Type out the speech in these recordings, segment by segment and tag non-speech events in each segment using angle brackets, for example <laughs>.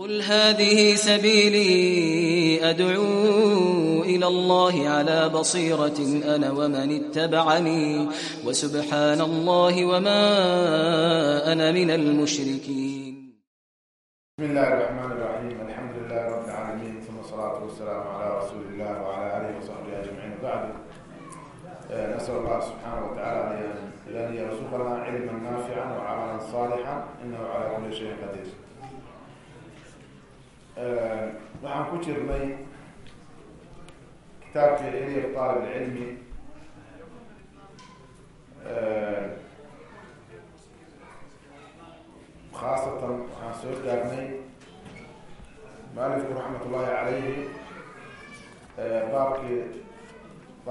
قل هذه سبيلي أدعو إلى الله على بصيرة أنا ومن اتبعني وسبحان الله وما أنا من المشركين بسم الله الرحمن الرحيم الحمد لله رب العالمين ثم الصلاة والسلام على رسول الله وعلى آله وصحبه أجمعين بعد نسأل الله سبحانه وتعالى أن يرزقنا علما نافعا وعملا صالحا إنه على كل شيء قدير waxaan ku jirnay kitaabkii xiriir aalib alcilmi khaasatan waxaan soo taagnay mualifku raxmat ullahi calayhi baabkii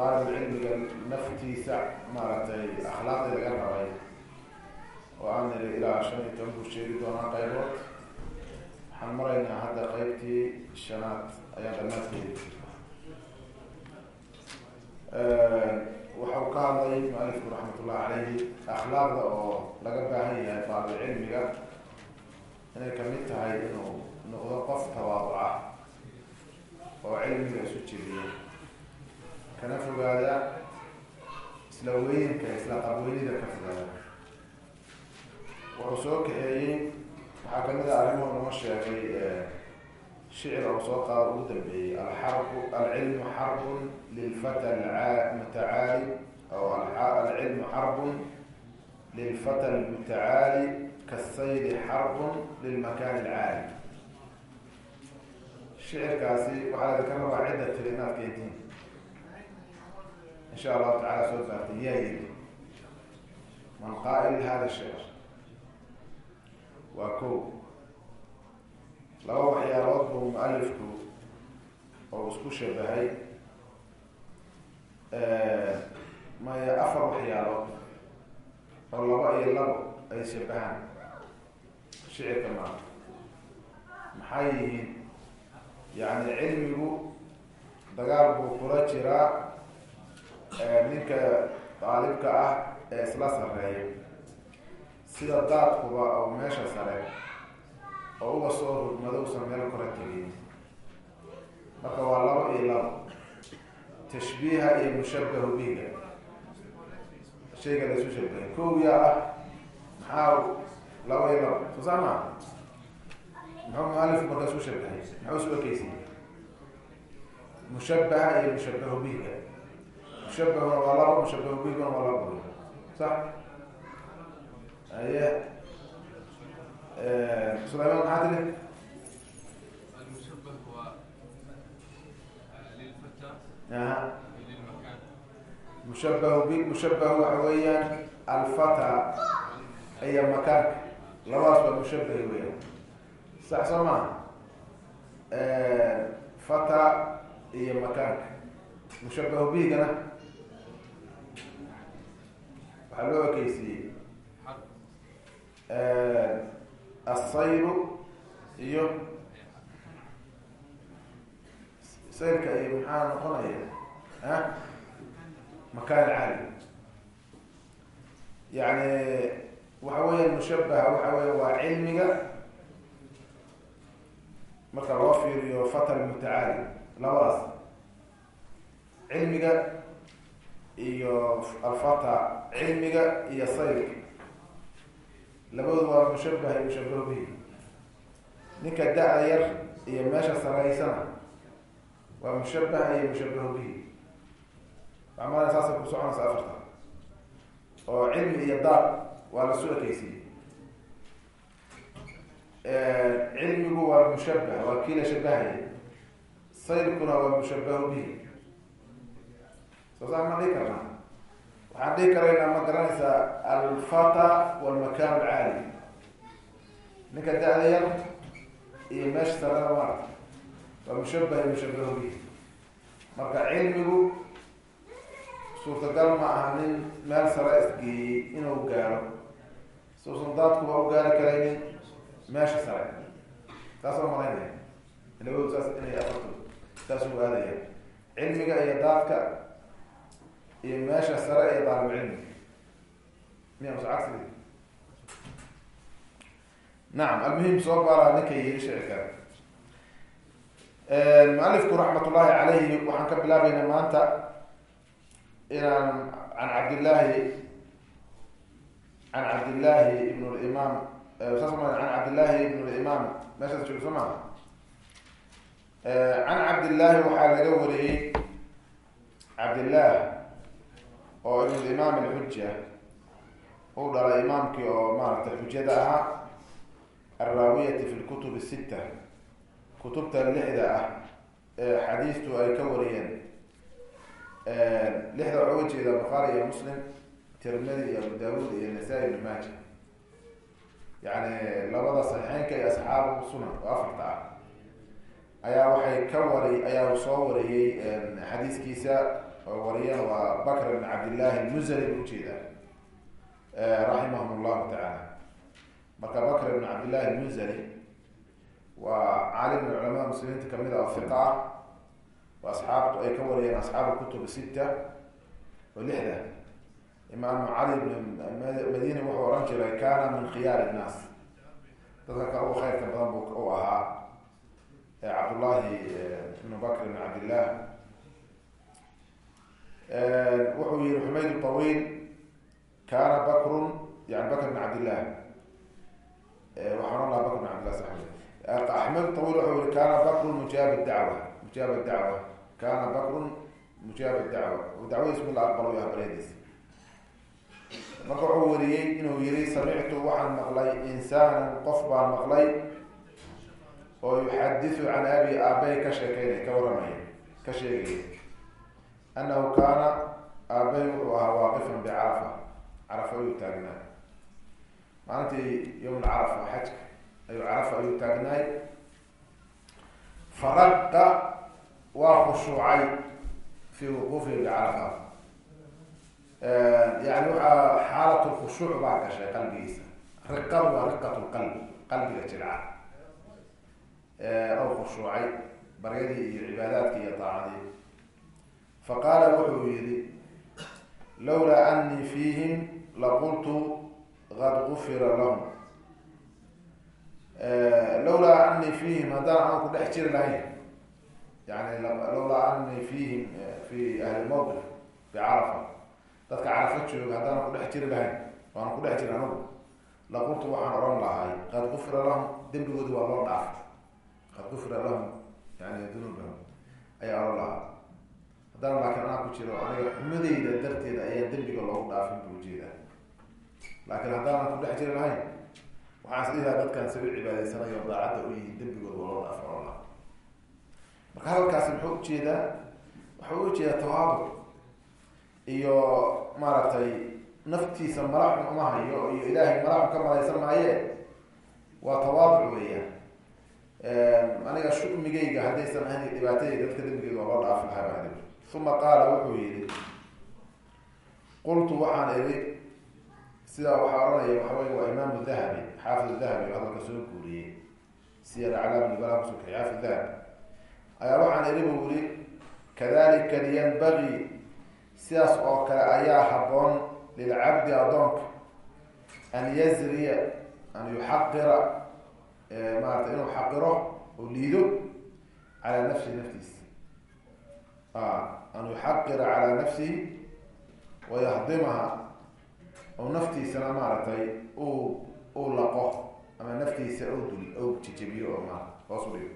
aalibcilmiga naftiisa maaragtay akhlaaqdii laga rabay oo aan niri ilaa shan iyo toban buu sheegi doonaa qaybood waxaan maraynaa hadda qeybtii shanaad ayaan dhammaadkeedi waxau ka hadlay maalifku raxmat ullahi calayhi akhlaaqda oo laga baahan yahay daalib cilmiga inay ka mid tahay inuu noqdo qof tawaaduca oo cilmiga isu jebiya kana fogaada isla weynka isla qabweynida ka fogaada. Wuxuu soo kaxeeyey waxaa ka mid a arrimuhu noo sheegay shicir oo soo qaado ugu dambeeyey alxarbu alcilmu xarbun lilfata mutacaali aw alcilmu xarbun lilfata almutacaali kasaydi xarbun lilmakan alcaali shicirkaasi waxaa idinka rabaa cidda tiri inaad keentiin insha allahu tacala soo saartay yaa yiri man qaa'il hada shicr waa ko laba waxyaalood buu mualifku oo isku shabahay maya afar waxyaalood oo laba iyo labo ay shabahaan shicirka maanta. Maxay yihiin? Yacni cilmigu dagaal buu kula jiraa ninka daalibka ah ee isla sareeya sida daadkuba oo meesha sare oo uga soo rugmado usan meel kora tegin. Marka waa labo iyo labo tashbiiha iyo mushabahu biga shayga la isu shabahay kow yaa ah maxaa laba iyo labo soo saa maa muxuu mualifku marka isu shabahay muxuu isu ekeysiye mushabaha iyo mushabahu biga mushabahuna waa labo mushabahu biguna waa labo sax aye sulayman maxaa tiri المشبه هو للفتى aha للمكان mushabahu bi mushabahu waxa weeyaan alfata iyo makaanka labadaas waa mushabahi weeyaan sax soo maa fata iyo makaanka mushabahu bigana waxaa loo ekeysiiyey حرب asayru iyo sayrka iyo maxaa noqonaya a makaan caali. Yani waxa weya mushabaha waxa weya waa cilmiga marka loo fiiriyo fata mutacaali labadaas cilmiga iyo alfata cilmiga iyo sayrka labadoodu waa mushabah iyo mushabahu bihi ninka da-da yar iyo meesha saraysana waa mushabaha iyo mushabahu bihi macmala saasay ku soconaysa afarta. Oo cilmi iyo daad waa la soo ekeysiiyey cilmigu waa mushabah waa kii la shabahaya sayrkuna waa mushabahu bihi soo saa ma dhihi karnaa waxaan dhihi karaynaa ma garanaysaa alfata walmakan alcaali. Ninka da-da yar iyo meesha sarada maarta waa mushabah iyo mushabahu bihi marka cilmigu suurtagal ma aha nin meel sare isgeeyey inuu gaaro. Suusan daadkuba u gaari karaynin meesha sare. Saasoo malaynaya labadu saas inay afarto. Saas u aadaya. Cilmiga iyo daadka iyo meesha sare iyo daalib cilmi miya mase cagsi nacam almuhim soo baaraa ninka yiri shicirka mualifku raxmat ullahi calayhi waxaan ka bilaabaynaa maanta inaan can cabdillaahi can cabdillaahi ibn limaam can cabdillaahi ibn limaam meeshaas joogo soo maa can cabdillaahi waxaa laga wariyey cabdillaah oo ibn limaam alxuja uu dhalay imaamkii oo maaragtay xujada ahaa alraawiyati fi lkutub sita kutubta lixda ah ee xadiistu ay ka wariyeen lixda waxaa uga jeeda bukhaari iyo muslim tirmidi iyo abu daawud iyo nasaa-i ibn maaja. Yani labada saxiixeynka iyo asxaabu sunan oo afarta ah. Ayaa waxay ka wari ayaa soo wariyey xadiiskiisa oo wariyeen waa bakr ibn cabdillahi almuzani bu ujeeda raximahum llahu tacaala marka bakr ibn cabdillahi almuzani waa caalim min culamada muslimiinta ka mid a oo fiqa ah oo asxaabtu ay ka wariyeen asxaabu kutub sita oo lixda. Imaamu cali bn madini wuxuu ohan jiray kana min khiyaar innaas dadka ka ugu khayrka badan bu u ahaa. Cabdullahi ibn bakr ibn cabdillah wuxuu yihi xumayd طawiil kana bakrun yani bakr bn cabdillah waxaan laha bakr bn cabdillah axmed طawiil wuxuu yihi kana bakrun mujaab dacwa mujaab dacwa kana bakrun mujaab dacwa dacwadiis mid la aqbalo yaha baryadiis marka wuxuu wariyey inuu yihi samictu waxaan maqlay insaanan qof baan maqlay oo yuxadisu can abi aabay ka sheekeynay ka waramaya ka sheegaya annahu kaana aabay wuxuu ahaa waaqifan bicarafa carafa ayuu taagnaa maalintii yowm lcarafa xajka ayuu carafa ayuu taagnaay faraqa waa khushuucay fi wuquufihi bicarafa yani waxaa xaalat lkhushuuc baa gashay qalbigiisa riqadu waa riqat lqalbi qalbiga jilca aw khushuucay baryadii iyo cibaadaadkii iyo daacadii faqaala wuxuu yihi lawlaa anii fiihim laqultu qad gufira lahum lawlaa anii fiihim haddaan aan ku dhex jiri lahayn yani lawlaa anii fiihim fi ahli mawqif bicarafa dadka carafa jooga haddaan ku dhex jiri lahayn waan ku dhex jiri anagu laqultu waxaan oran lahay qad gufira lahum dembigoodi waa loo dhaafay qad gufira lahum yani dunuubahum ayaa oran lahaa haddana laakiin anaa ku jiro aniga xumadeyda darteeda ayaan dembiga loogu dhaafin buu jeedaa laakiin haddaanan ku dhex jiri lahayn waxaan is dhihilaha dadkan sabi cibaadaysanayo daacadda u yihiin dembigooda waa loo lahaa marka hadalkaasi muxuu u jeedaa waxau u jeedaa tawaaduc iyo maaragtay naftiisa malaxun uma hayo iyo ilaahay malaxun ka malaysan maaye. Waa tawaaduc weeyaan. Aniga shumigayga haddaysan ahayn dhibaatadayda dadka dembigeeda waa loo dhaafi lahaa uma qaala wuxuu yihi qultu waxaan iri sidaa waxaa ohanaya waxa waa imaam dahabi xaafid dahabi hadalka soo guuriyey siyar aclaam nibala kusuka xaafid dahabi. Ayaa waxaan iri buu yihi kadalika yanbagii sidaas oo kale ayaa haboon lilcabdi adoonka an yazriya an yuxaqira maarata inuu xaqiro oo liido calaa nafsihi naftiisa an yuxaqira calaa nafsihi wayahdimaha oo naftiisana maaragtay uu uu laqo ama naftiisa ou dul ou jejebiyo oo ma hoos u dhigo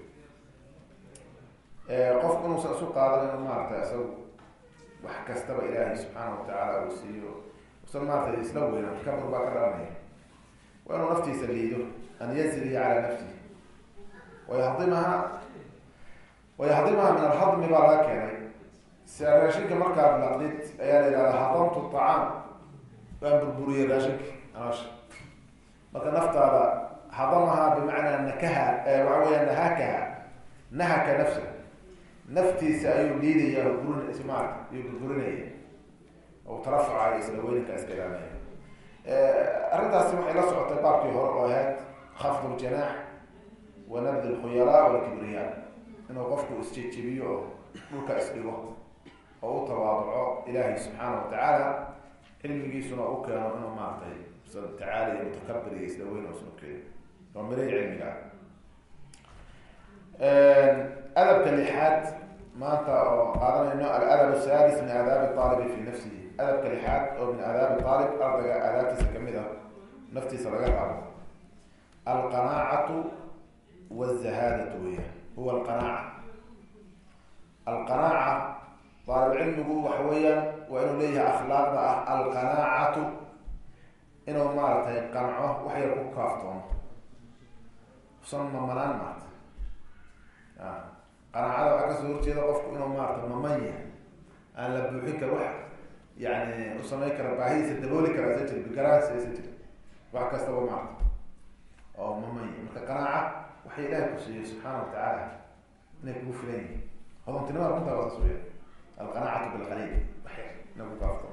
qofku inuusan isu qaadan inu maaragtay isagu wax kastaba ilaahay subxaana watacaala uu siiyo usan maaragtay isla weynan kabur baa ka dhalanaya waa inuu naftiisa liido an yazriya calaa nafsihi wayahdimaha wayahdimaha min alhadmi baa laga keenay raashinka markaad laqdid ayaa la yihahda hadamtu acaam waan burburiyey raashinka anoosha marka naftaada hadamaha bimacnaa nakaha waxa weya nahakaha nahaka nafsa naftiisa ayuu liidaya burin ismaarka ayuu burburinaya. Oo tarafuca isla weynanka iska arrintaasi waxay la socotay baabkii hore oo ahayd khafd ljanaax wa nabd lkhuyalaa walkibriya inuu qofku isjejebiyo oo dhulka isdhigo oo u tawaaduco ilaahay subxaana watacaala cilmigiisuna u keeno inuu maaragtay tacaaliya mutakabir iyo isla weyn oo isnu keeno. Waa mirihii cilmiga. Adabka lixaad maanta oo qaadanayno aladab asadis min aadaabi aalibi fi nafsihi. Adabka lixaad oo min aadaabi aalib ardayga aadaabtiisa ka mid ah naftiisa laga rabo alqanaacatu wاzahaadatu weya huwa alqanaaca. Alqanaaca aalibcilmigu waxa weeyaan waa inuu leeyahay akhlaaqda ah alqanaacatu inuu maaragtay qanco wax yar ku kaaftoono usan mamanaan maarta qanaacada waxaa ka soo horjeeda qofku inuu maarata maman yahay aan la buuxin karo wax yani u samayn kara baahidiisa dabooli kara isa jir bigaraansi isa jir wax kastaba maarta oo maman yahay marka qanaaca waxay ilaahay ku siiyey subxaana wa tacaala inay kugu filan yihiin hodontinimada runtaa waa saas weya alqanaacatu bilqaliil wax yar inay ku kaafto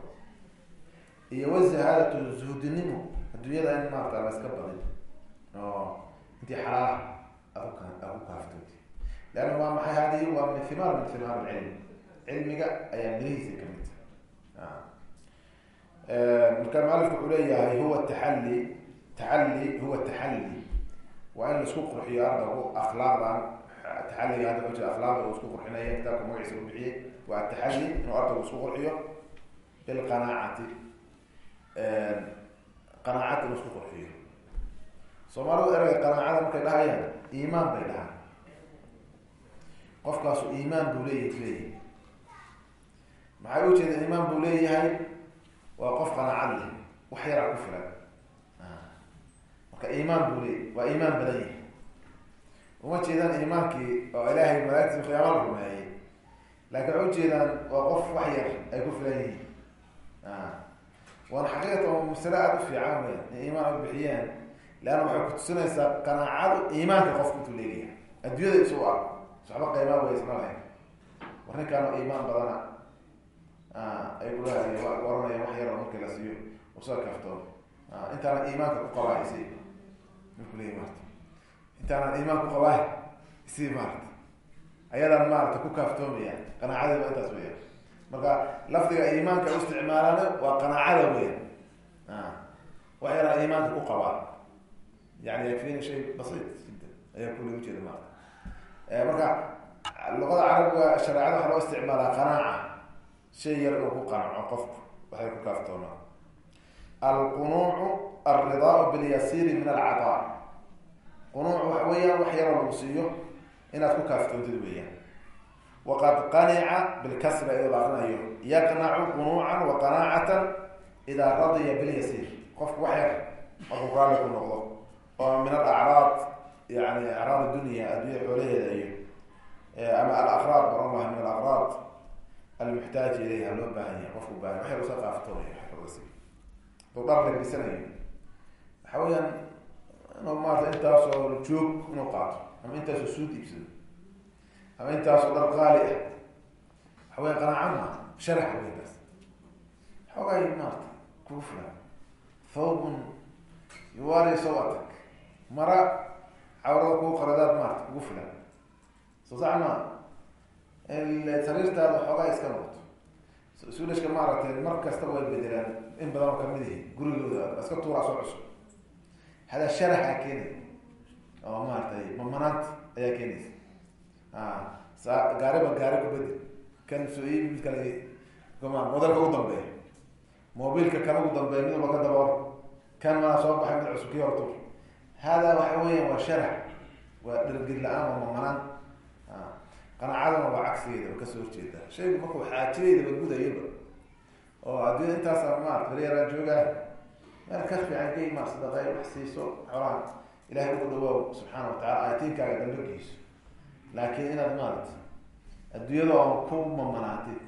iyo wazahaadatu zuhdinimo adduunyada in maarata la iska badin oo intii xalaala aku aku kaaftood leanna waa maxay hadihi waa min himaar min himaar lcilm cilmiga ayaa mirihiisa ka mid marka maalifku wuxuu leeyahay huwa taxalli taxalli huwa taxalli waa in la isku qurxiyo ardagu akhlaaqdan taxalliga hadda ku jira akhlaaqda uu isku qurxinaya kitaabka magaciisa u waa taxalli inuu ardagu isku qurxiyo bilqanaacati qanaacad inuu isku qurxiyo. Soomaalidu ereyga qanaacada markay dhahayaan iimaan bay dhahaan. Qofkaasu iimaan buu leeyahy leeyahay. Maxay ujeeda iimaan buu leeyahay? Waa qof qanaacad leh wax yaraa ku filan. Marka iimaan buu leeyahy waa iimaan badan yahay. Uma jeedaan iimaankii oo ilaahay malaagtiisa qiyaama la rumeeyey laakiin waxay ujeedaan waa qof wax yar ay ku filan yihiin. Waana xaqiiqata masale aada u fiican wey in iimaan ay bixiyeen leanna waxay kutusinaysaa qanaacadu iimaanka qofku intuu leeyahay. Adduunyada isugu arko waxba qaymaa weysna lahayn. War ninkaano iimaan badana ay kulahay oranayaan wax yaro markii la siiyo usa kafto intaana iimaanka ku qabaa isi marku leeyahy maarta intaanaan iimaan ku qabaa isii maarata ayadaan maarata ku kaaftoomaya qanaacadii waa intaas weya marka lafdiga iimaanka u isticmaalana waa qanaacada weya wax yaraan iimaanka ku qabaa yani yakfini shay basiit jidda ayaa kuli ujeeda maarata marka luqada carabiga shareecada waxaa loo isticmaalaa qanaaca. Shay yar inuu ku qanaco qofku waxay ku kaaftoomaan alqunuucu alridaau bilyasiiri min alcadaa qunuuc waxa weeyaan wax yaroo lagu siiyo inaad ku kaaftoontid weeyaan waqad qanica bilkasra iyadoo la akrinayo yaqnacu qunuucan wa qanaacatan idaa radiya bilyasiir qofku wax yar markuu raalli ku noqdo oo min alacraad yani acraad dunya addunya xoolaheeda iyo ama alaqraad baran laha min alaqraad almuxtaaji ilayha loo baahan yahay qofku baahan wax yar usa qaaftoonayo si duu dhar labisanayo waxa weeyaan inuu maarata intaasoo joog inuu qaato ama intaasoo suud iibsado ama intaasoo dhar qaali ah? Waxa weya qanaaca maa sharax wey taas. Xoogaay maarata kugu filan thawbun yuwaari sawatak mara cawrada kugu qaradaad maarata kugu filan soo sax maa sariirtaada xoogaa iska noqoto. Suulashka maaragtay mar kastaba way bedelaan in badan oo ka mid ihi gurigooda iska tuuraa soo cusub. Hada sharaxa keenay oo maaragtay. Mamanaanta ayaa keenaysa. Sa gaariba gaari kubedi kan soo iibi mid kale kama modelka ugu dambeeya. Mobilka kan ugu dambeeya mid ka dabool kan maa soo baxay mid cusub kii hortur hada waxa weeyaan waa sharax. Waa dhergid la'aan waa mamanaan qanaacadana waa cagsigeeda oo ka soo horjeeda. Shaygu markuu xaajideydaba gudayaba oo adduunya intaasa maarata baryaraan joogaa meel ka fiican ka imaa sadaqay wax siiso xoolaha ilahay ugu dhawaaw subxaana wa tacala aytiinkaaga dambe geyso laakiin inaad maarata adduunyada oo ku mamanaatid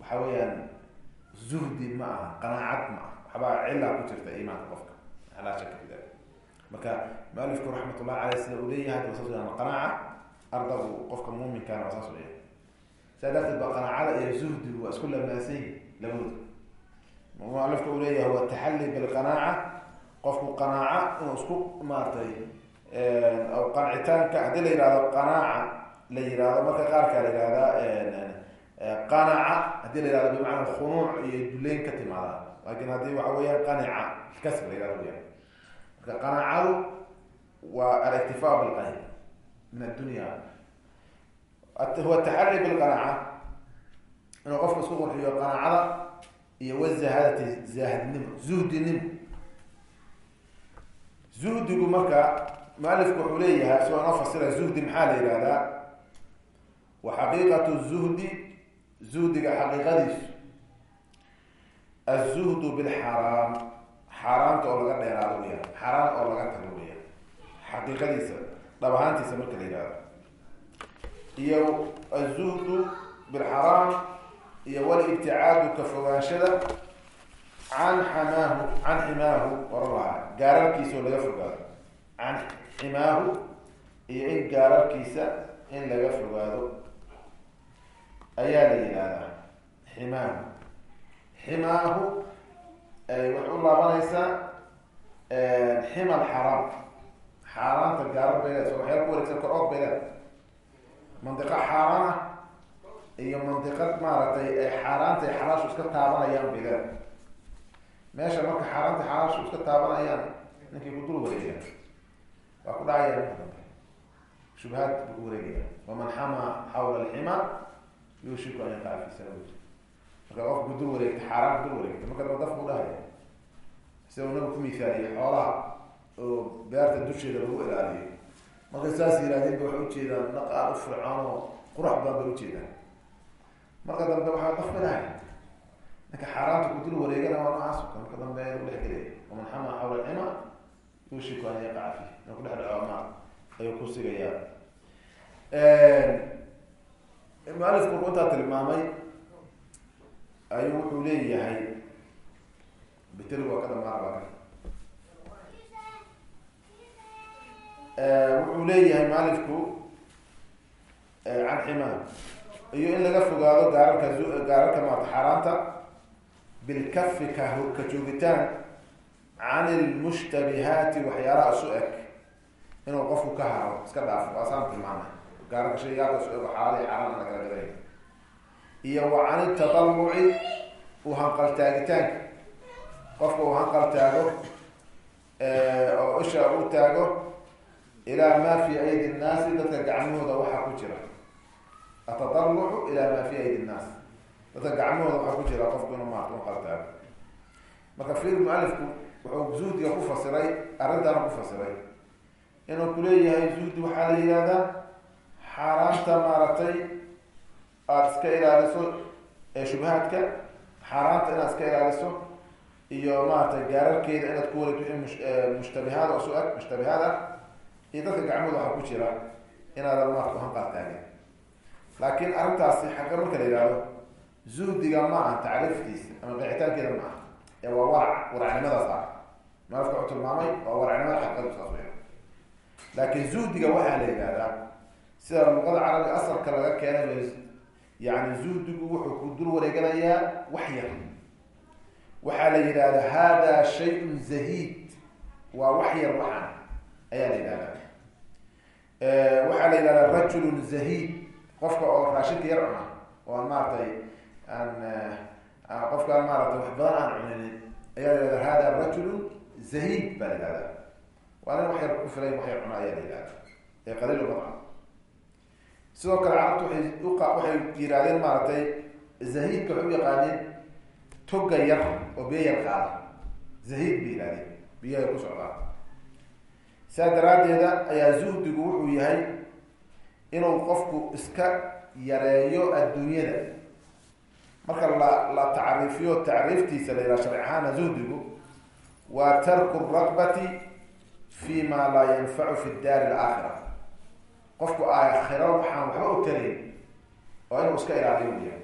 waxa weeyaan zuhdi ma aha qanaacad ma aha. Waxbaa cilaa ku jirta iimaanka qofka. Laa shaka fi dalik. Marka mualifku raxmatullah caleyh sida uu leeyahay wasaas qanaaca ardagu qofka muuminkaana waa saas weya saa darteed ba qanaacada iyo zuhdigu waa isku lamaansan yihiin labadooda. Mualifka uu leeyahay wa taxalli bilqanaaca qofku qanaaca inuu isku maaragtay qancitaanka haddii la yihahdo qanaaca la yihahdo marka qaarkaa la yihahdaa qanaca haddii la yihahdo bimacnaa khunuuc iyo duleyn ka timaada. Laakin haddii waxa weeyaan qanica kasr la yihahdo weyaan marka qanaacadu waa aliktifaa bilqayb min addunya. Huwa taxari bilqanaaca inuu qofka isku qurxiyo qanaacada iyo wazahadati zaahidnimo zuhdinimo zuhdigu marka mualifku wuxuu leeyahay isagoo noo fasira zuhdi maxaa la yihahdaa wa xaqiiqatu zuhdi zuhdiga xaqiiqadiisu. Azuhdu bilxaraam. Xaaraamta oo laga dheeraado weya xaaraan oo laga tago weya xaqiiqadiisa dhab ahaantiisa marka la yihahdo iyo azuhdu bilxaraam iyo walibticaadu ka fogaanshada can xamaahu can ximaahu oran lahaa gaararkiisa oo laga fogaado. Can ximaahu iyo in gaararkiisa in laga fogaado. Ayaa la yihahdaa ximaahu ximaahu waxay u laabanaysaa xima alxaraam xaaraanta gaarar bay leeda so waxyaala ku wareegsan kor-ood bay leeda mandiqa xaaraan ah iyo mandiqad maaragtay ay xaaraanta ay xalaashu iska taabanayaan bay leeda meesha marka xaaraanta xalaashu iska taabanayaan ninkii ku dul wareegaya. Waa ku dhacaya ninka dambe. Shubahaad buu ku wareegaya. Waman xamaa xawla alxima yuushiku an yaqaca fi sanawij marka qofka ku dul wareegta xaaraan ku dul wareegta marka daba dafku dhahaya sida uu nabi ku misaaliye xoolaha oo beerta dusheeda lagu ilaaliyo. Markay saas yihaahdeen ba waxay ujeedaan dhaqaal u fircoon oo qurax badan bay ujeedaan marka dambe waxaa daf ilahay ninka xaaraanta ku dul wareegana waa noocaas o marka dambe lagu dhex gelaya waman xamaa xawla alxima yuushiku an yaqaca fi na ku dhex dhaco ma ayuu ku sigayaa. Mualifku wuxuu intaa tilmaamay ayuu wuxuu leeyahay biteri waa ka dhamaarba wuxuu leeyahay mualifku can ximaa iyo in laga fogaado gaararka gaararka maata xaaraanta bilkafi ka joogitaan can ilmushtabihaati waxyaalaha isu eg inuu qofku ka haro iska dhaafo waasaan tilmaamay gaararka shaygaaka isu ego xaalay xaaraan ana kala gaday iyo wa can itadaluci uu hanqaltaagitaanka qofka uu hanqal taago oo isha u taago ilaa maa fi aydi nnaasi dadka gacmahooda waxaa ku jira atadalucu ilaa maa fi aydi nnaas dadka gacmahooda waxaa ku jira qofku inuu maarta taago marka fiir mualifku wuxuu zuhdiga ku fasiray arrintaana ku fasiray. Inuu kuleeyahay zuhdi waxaa la yihahdaa xaaraanta maaragtay aada iska ilaaliso ee shubahaadka xaaraanta inaad iska ilaaliso iyo maaragtay gaararkeeda inaad ku wareegto mushtabihaad oo su'ag mushtabihaad ah iyo dadka gacmooda waxaa ku jira inaadan maarata hanqaar taagin laakiin arrintaasi xaqa marka la yihahdo zuhdiga ma aha tacriiftiisa ama qeexitaankeeda ma aha ee waa warac waracnimadaas ah malafka wuxuu tilmaamay waa waracnimada xaqadu saas laakiin zuhdiga waxaa la yihahdaa sida luqada carabiga asalka laga keenay yani zuhdigu wuxuu ku dul wareeganayaa wax yar. Waxaa la yidhahdaa hada shayun zahiid. Waa wax yar waxaan ayaa la yidhahdaa waxaa la yidhahdaa rajulun zahiid. Qofka oo raashinka yar cuna oo maaratay aan qofkaan maaratay wax badan aan cuninin. Ayaa la yihahdaa hada rajulun zahiid baa la yihahdaa waa nin wax yar ku filay wax yar cuna ayaa la yihahdaa ee qaliil badca sidoo kale carabtu waay uqa waxay yidhahdeen maaragtay zahiidka waxay u yaqaaneen toga yar oo biyo yar qaada. Zahiid bay yihahdeen biyahay ku socdaa. Saa daraaddeeda ayaa zuhdigu wuxuu yahay inuu qofku iska yareeyo adduunyada marka la la tacriifiyo tacriiftiisa la yidhaha sharci ahaana zuhdigu waa tarku ragbati fi ma laa yanfacu fi daari alaakhira. Qofku aakhiro waxaan waxba u tarayn oo inuu iska ilaaliyo yahay.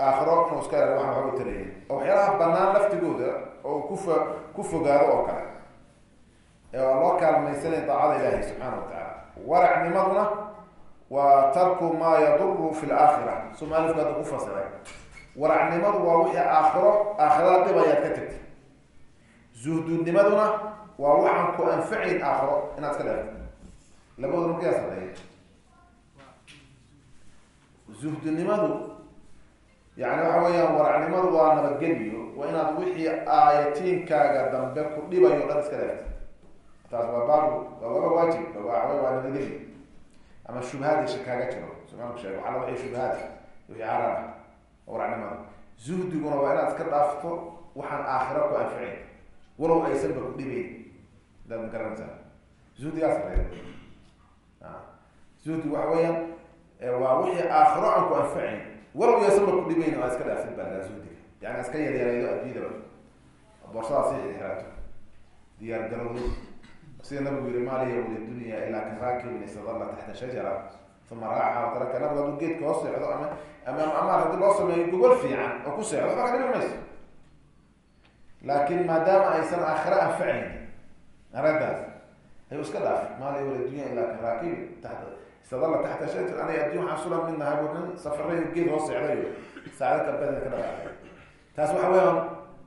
Aakhiro inuu iska ilaaliyo waxaan waxba u tarayn oo waxyaalaha banaan laftigooda oo kufo ku fogaado oo kale waa loo kaalmaysanay daacada ilaahi subxaana wa tacaala. Waracnimaduna waa tarku maa yaduru fi laakhira soomaalifku hadda ku fasiray. Waracnimadu waa wixii aakhiro aakhirada dhibayaad ka tagtay zuhdunimaduna waa waxaan ku anfacayn aakhiro inaad iska dheerto labadooda markaa sadeeya zuhdinimadu yani waxa weeyaan waracnimadu waa nabadgeliyo waa inaad wixii aayatiinkaaga dambe ku dhibayo dhan iska dheerto taas waa baabu waa laba waajib ama shubhaad isha kaaga jiro sumaanku sheeg waxaa la wixii shubhaad wixii xaaraan ah waracnimada zuhdiguna waa inaad iska dhaafto waxaan aakhira ku anficayn walow aysanba ku dhibayn daad ma garanaysaa zuhdigaas la zuhdigu waxa weeyaan waa wixii aakhiro aan ku anfacayn walow yaysanba ku dhibayn waa iska dhaafid baa zuhdiga yani iska yaryaraydo adduunyadaba boorsadaas i xiraato diyaar garowdo sida nabigu yihi maaliya walidunya ilaa karaakibin istadalla taxta shajara. Uma raaxa wataraka nabigu hadduu geedka hoos seexdo ama ama amaar haddii loo sameeyo gogol fiican oo ku seexdo waxba ka dhibi mayso. Laakin maadaama aysan aakhiro anfacayn araggaas ayu iska dhaaf maaliya walidunya ilaa karaakibin taxta istadalla taxta shajar aniga adduun waxaan sula midnahay bu nin safaray geed hoos seexdayo saacado kalbeed ka dhaqaaqay taas waxa weeyaan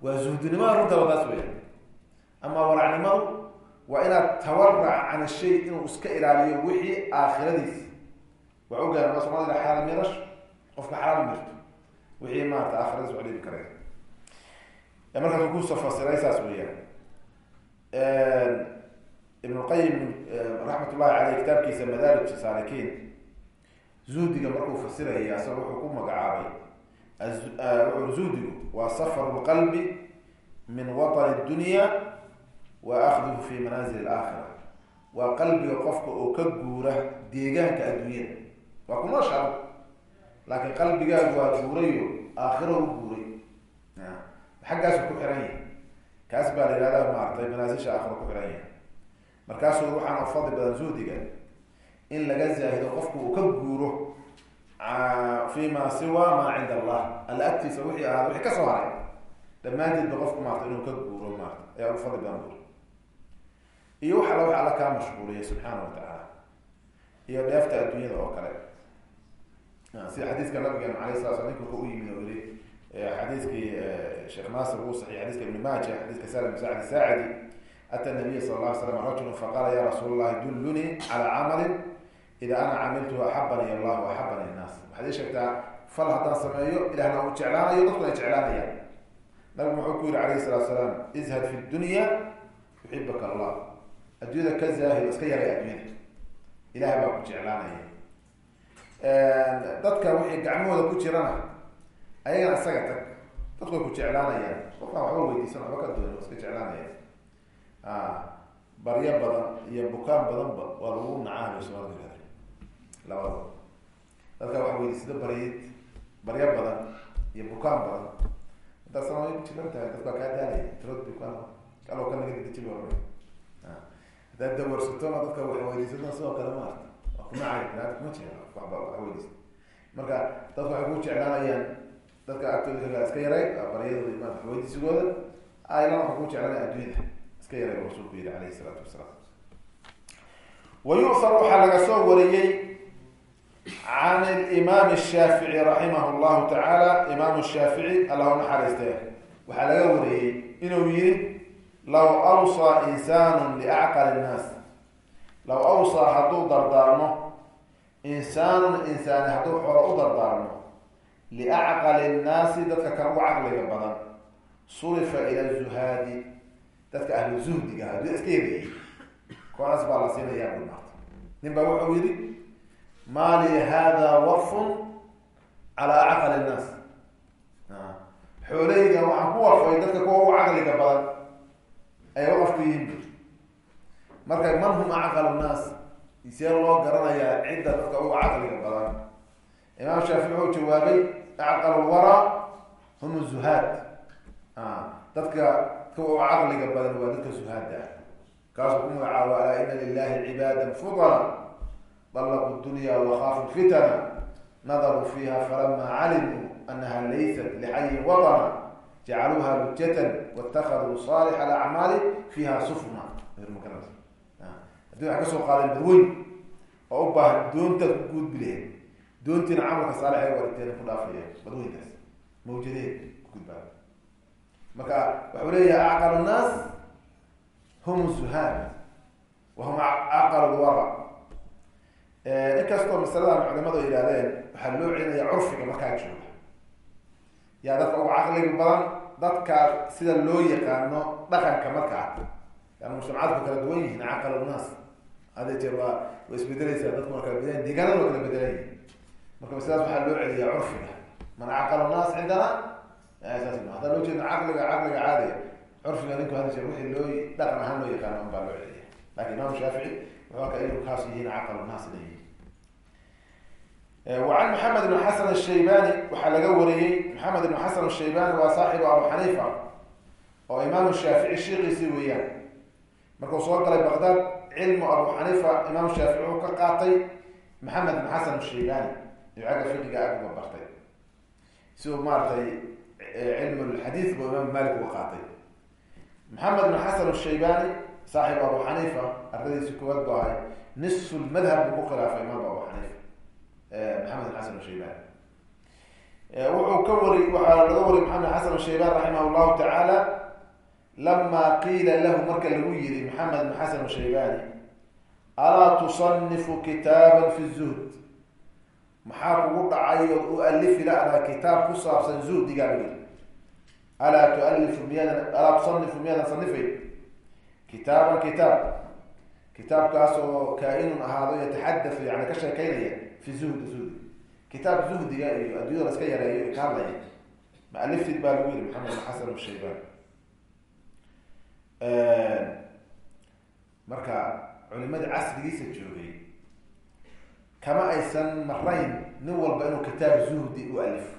waa zuhdinimada runtaba taas weya ama waracnimadu waa inaad tawarac can shay inuu iska ilaaliyo wixii aakhiradiis. Waa ogaana ma soomaalida xalaal mirash qofka xalaal mirto. Wixii maarata aakhiradiis waa dhibi karay markaas u ku soo fasiray saas weeyaan. Ibn lqayim raxmat ullahi caleyh kitaabkiisa madaarij saalikiin zuhdiga markuu fasiraya asaga wuxuu ku magacaabay wuxuu zuhdigu waa safaru lqalbi min waطn اdunya wa akduhu fi manaazil اlaakhira waa qalbiga qofka oo ka guura deegaanka adduunyada waa ku nooshaa laakiin qalbigaagu waa guurayo aakhiro u guuray xaggaasu ku xiran yahay kaas baa la yihahda maaratay manaasisha aakhiro ku xiran yahay markaasuu waxaana fadli badan zuhdiga in laga zaahido qofku uu ka guuro fi ma siwa maa cinda allah alla agtiisa wixii ahaada wixii ka soo haray dhammaanteed ba qofku maarata inuu ka guuro maarata ayaa u fadli badan buur iyo wax alla wax alla kaa mashquuliya subxaana wa tacaala iyo dheefta adduunyada oo kale. Sida xadiiska nabigeena alay sala sla ninka u yimid oo yihi xadiiskii sheekh naasir uu saxiy xadiiska ibni maaja xadiiska salim sacd saacidi ata nabiya sala la slam rajulu faqala ya rasuul allahi dullunii cala camalin ida ana camiltuhu axabani allah axabani innaas waxaad ii sheegtaa fal haddaan sameeyo ilahna uu jeclaanayo dadkuna ay jeclaanayaan. Nabigu muxuu ku yihi alayhi salatu salaam izhad fi dunya yuxibaka allah adduunyada ka zaahid iska yaray adduunyada. Ilahay baa ku jeclaanaya. Dadka wixii gacmahooda ku jirana ayagana isaga tag dadku way ku jeclaanayaan. Qofkaan waxba weydiisan waxba ka dooni iska jeclaanayaan baryo badan iyo bukaan badanba waa lagu nacaayo soomaalka yihahda labada. Dadka waxa weydiisada baryid baryo badan iyo bukaan badan. Haddaad sama jiran tahay dadka kaa daalaya. Tirad bukaan alo ka naga dedejiba haddaad dawarsatona dadka wax weydiisatona sidoo kale maarta waa kuma wax weydiista marka dadku waxay ku jeclaanayaan dadka agtooda iska yaray baryadooda imaan wax weydiisigooda aylan waxa ku jeclaanaya adduunyada iska yaray bu rasuulku yihi alayhi salaatu wasalaam wa yu'thar waxaa laga soo wariyey can alimaam shaafici raximah llahu tacaala imaamu shaafici allah u naxariistee waxaa laga wariyey inuu yihi law awsaa insaanu liacqali nnaas law awsaa hadduu dardaarmo insaanun insaani hadduu xoolo u dardaarmo liacqali nnaasi dadka kan ugu caqliga badan surifa ila zuhaadi. Dadka ahlu zuhdiga hadduu iska yareeyey kuwaas baa la siinayaa bui maarta nin baa wuxuu yihi mali hada waqfun calaa acqali nnaas. Xooleyga waxaan ku waqfay dadka kuwa ugu caqliga badan ay waqafku yihiin marka man hum acqalu nnaas see loo garanayaa cidda dadka uga caqliga badan. Imaam shaafici wuxuu jawaabay acqal lwaraa hum zuhaad. Ah, dadka ka uga caqliga badan waa dadka zuhaada ah kaasuu ku magacaabo alaa ina lilahi cibaada fudala dalaqu dunya wakaafu fitana nadaruu fiiha falama calimuu anaha laysat lixayin watana jacaluuha lujatan waitakaduu saalix alacmaali fiiha sufna magaranays haddii waxay ka soo qaadeen badweyn oo u baahan doontaad ku guudbi laheed doontiina camalka saalix ay warinteena ku dhaafaya badweyntaas mawjadeed kugudbaa marka waxau leeyahay acqal nnaas hum suhaad wahum acqal lwara inkastoo masaladan culamadu ay yihahdeen waxaa loo celinaya curfiga markaa jooga yaa dadka ugu caqliga badan dadkaas sida loo yaqaano dhaqanka markaa. An mujtamacaadku kala duwan yihiin caqal naas hada jeer waa waa isbedelaysaa dadku waa kala bedelan deegaanada waa kala bedelan yihiin marka masladas waxaa loo celiyaa curfiga. Man caqal naas cindana? Saas hadaa loo jeedo caqliga caqliga caadiga curfiga ninku hada jeer wixii loo dhaqan ahaan loo yaqaano unbaa loo celiya laakiin imaam shaafici wuxuu arkaa inuu kaas yihiin caqal naas leeyihi wacan maxamed bn xasan shaybani waxaa laga wariyey maxamed ibn xasan ashaybani waa saaxibu abu xaniifa oo imaamu shaafici shiikiisii weeyaan. Markuu soo galay baqdaad cilmu abu xaniifa imaamu shaafici uu ka qaatay maxamed ibn xasan ashaybani iyo xagga fiqiga aguga bartay. Si uu maaratay e, cilmu lxadiid buu imaamu malik uga qaatay. Maxamed ibn xasan ashaybani saaxibu abu xaniifa ardadiisi koowaad bu ahay nisfu lmadhab buu ku khilaafay imaamu abu xaniifa e, maxamed ibn xasan ashaybani wuxuu ka wari waxaa laga wariy maxamed xasan shayban raximah llahu tacaala lama qiila lahu marka lagu yiri maxamed bn xasan shaybani alaa tusanifu kitaaban fi zuhd? Maxaa kugu dhacay ood u alifi la-daa kitaab ku saabsan zuhdigaa lagu yiri alaa tualifu miyadan alaa tusanifu miyadan sanifay kitaaban kitaab. Kitaabkaas oo kaa-inun ahaado yataxadau yani ka sheekeynaya fi zuhdi zuhdi kitaab zuhdiga iyo addunyada la iska yareeyo ka hadlaya maalifted baa lagu yiri maxamed xasan shayban marka culimadii casrigiisa joogay kama aysan marayn nin walba inuu kitaab zuhdi u alifo.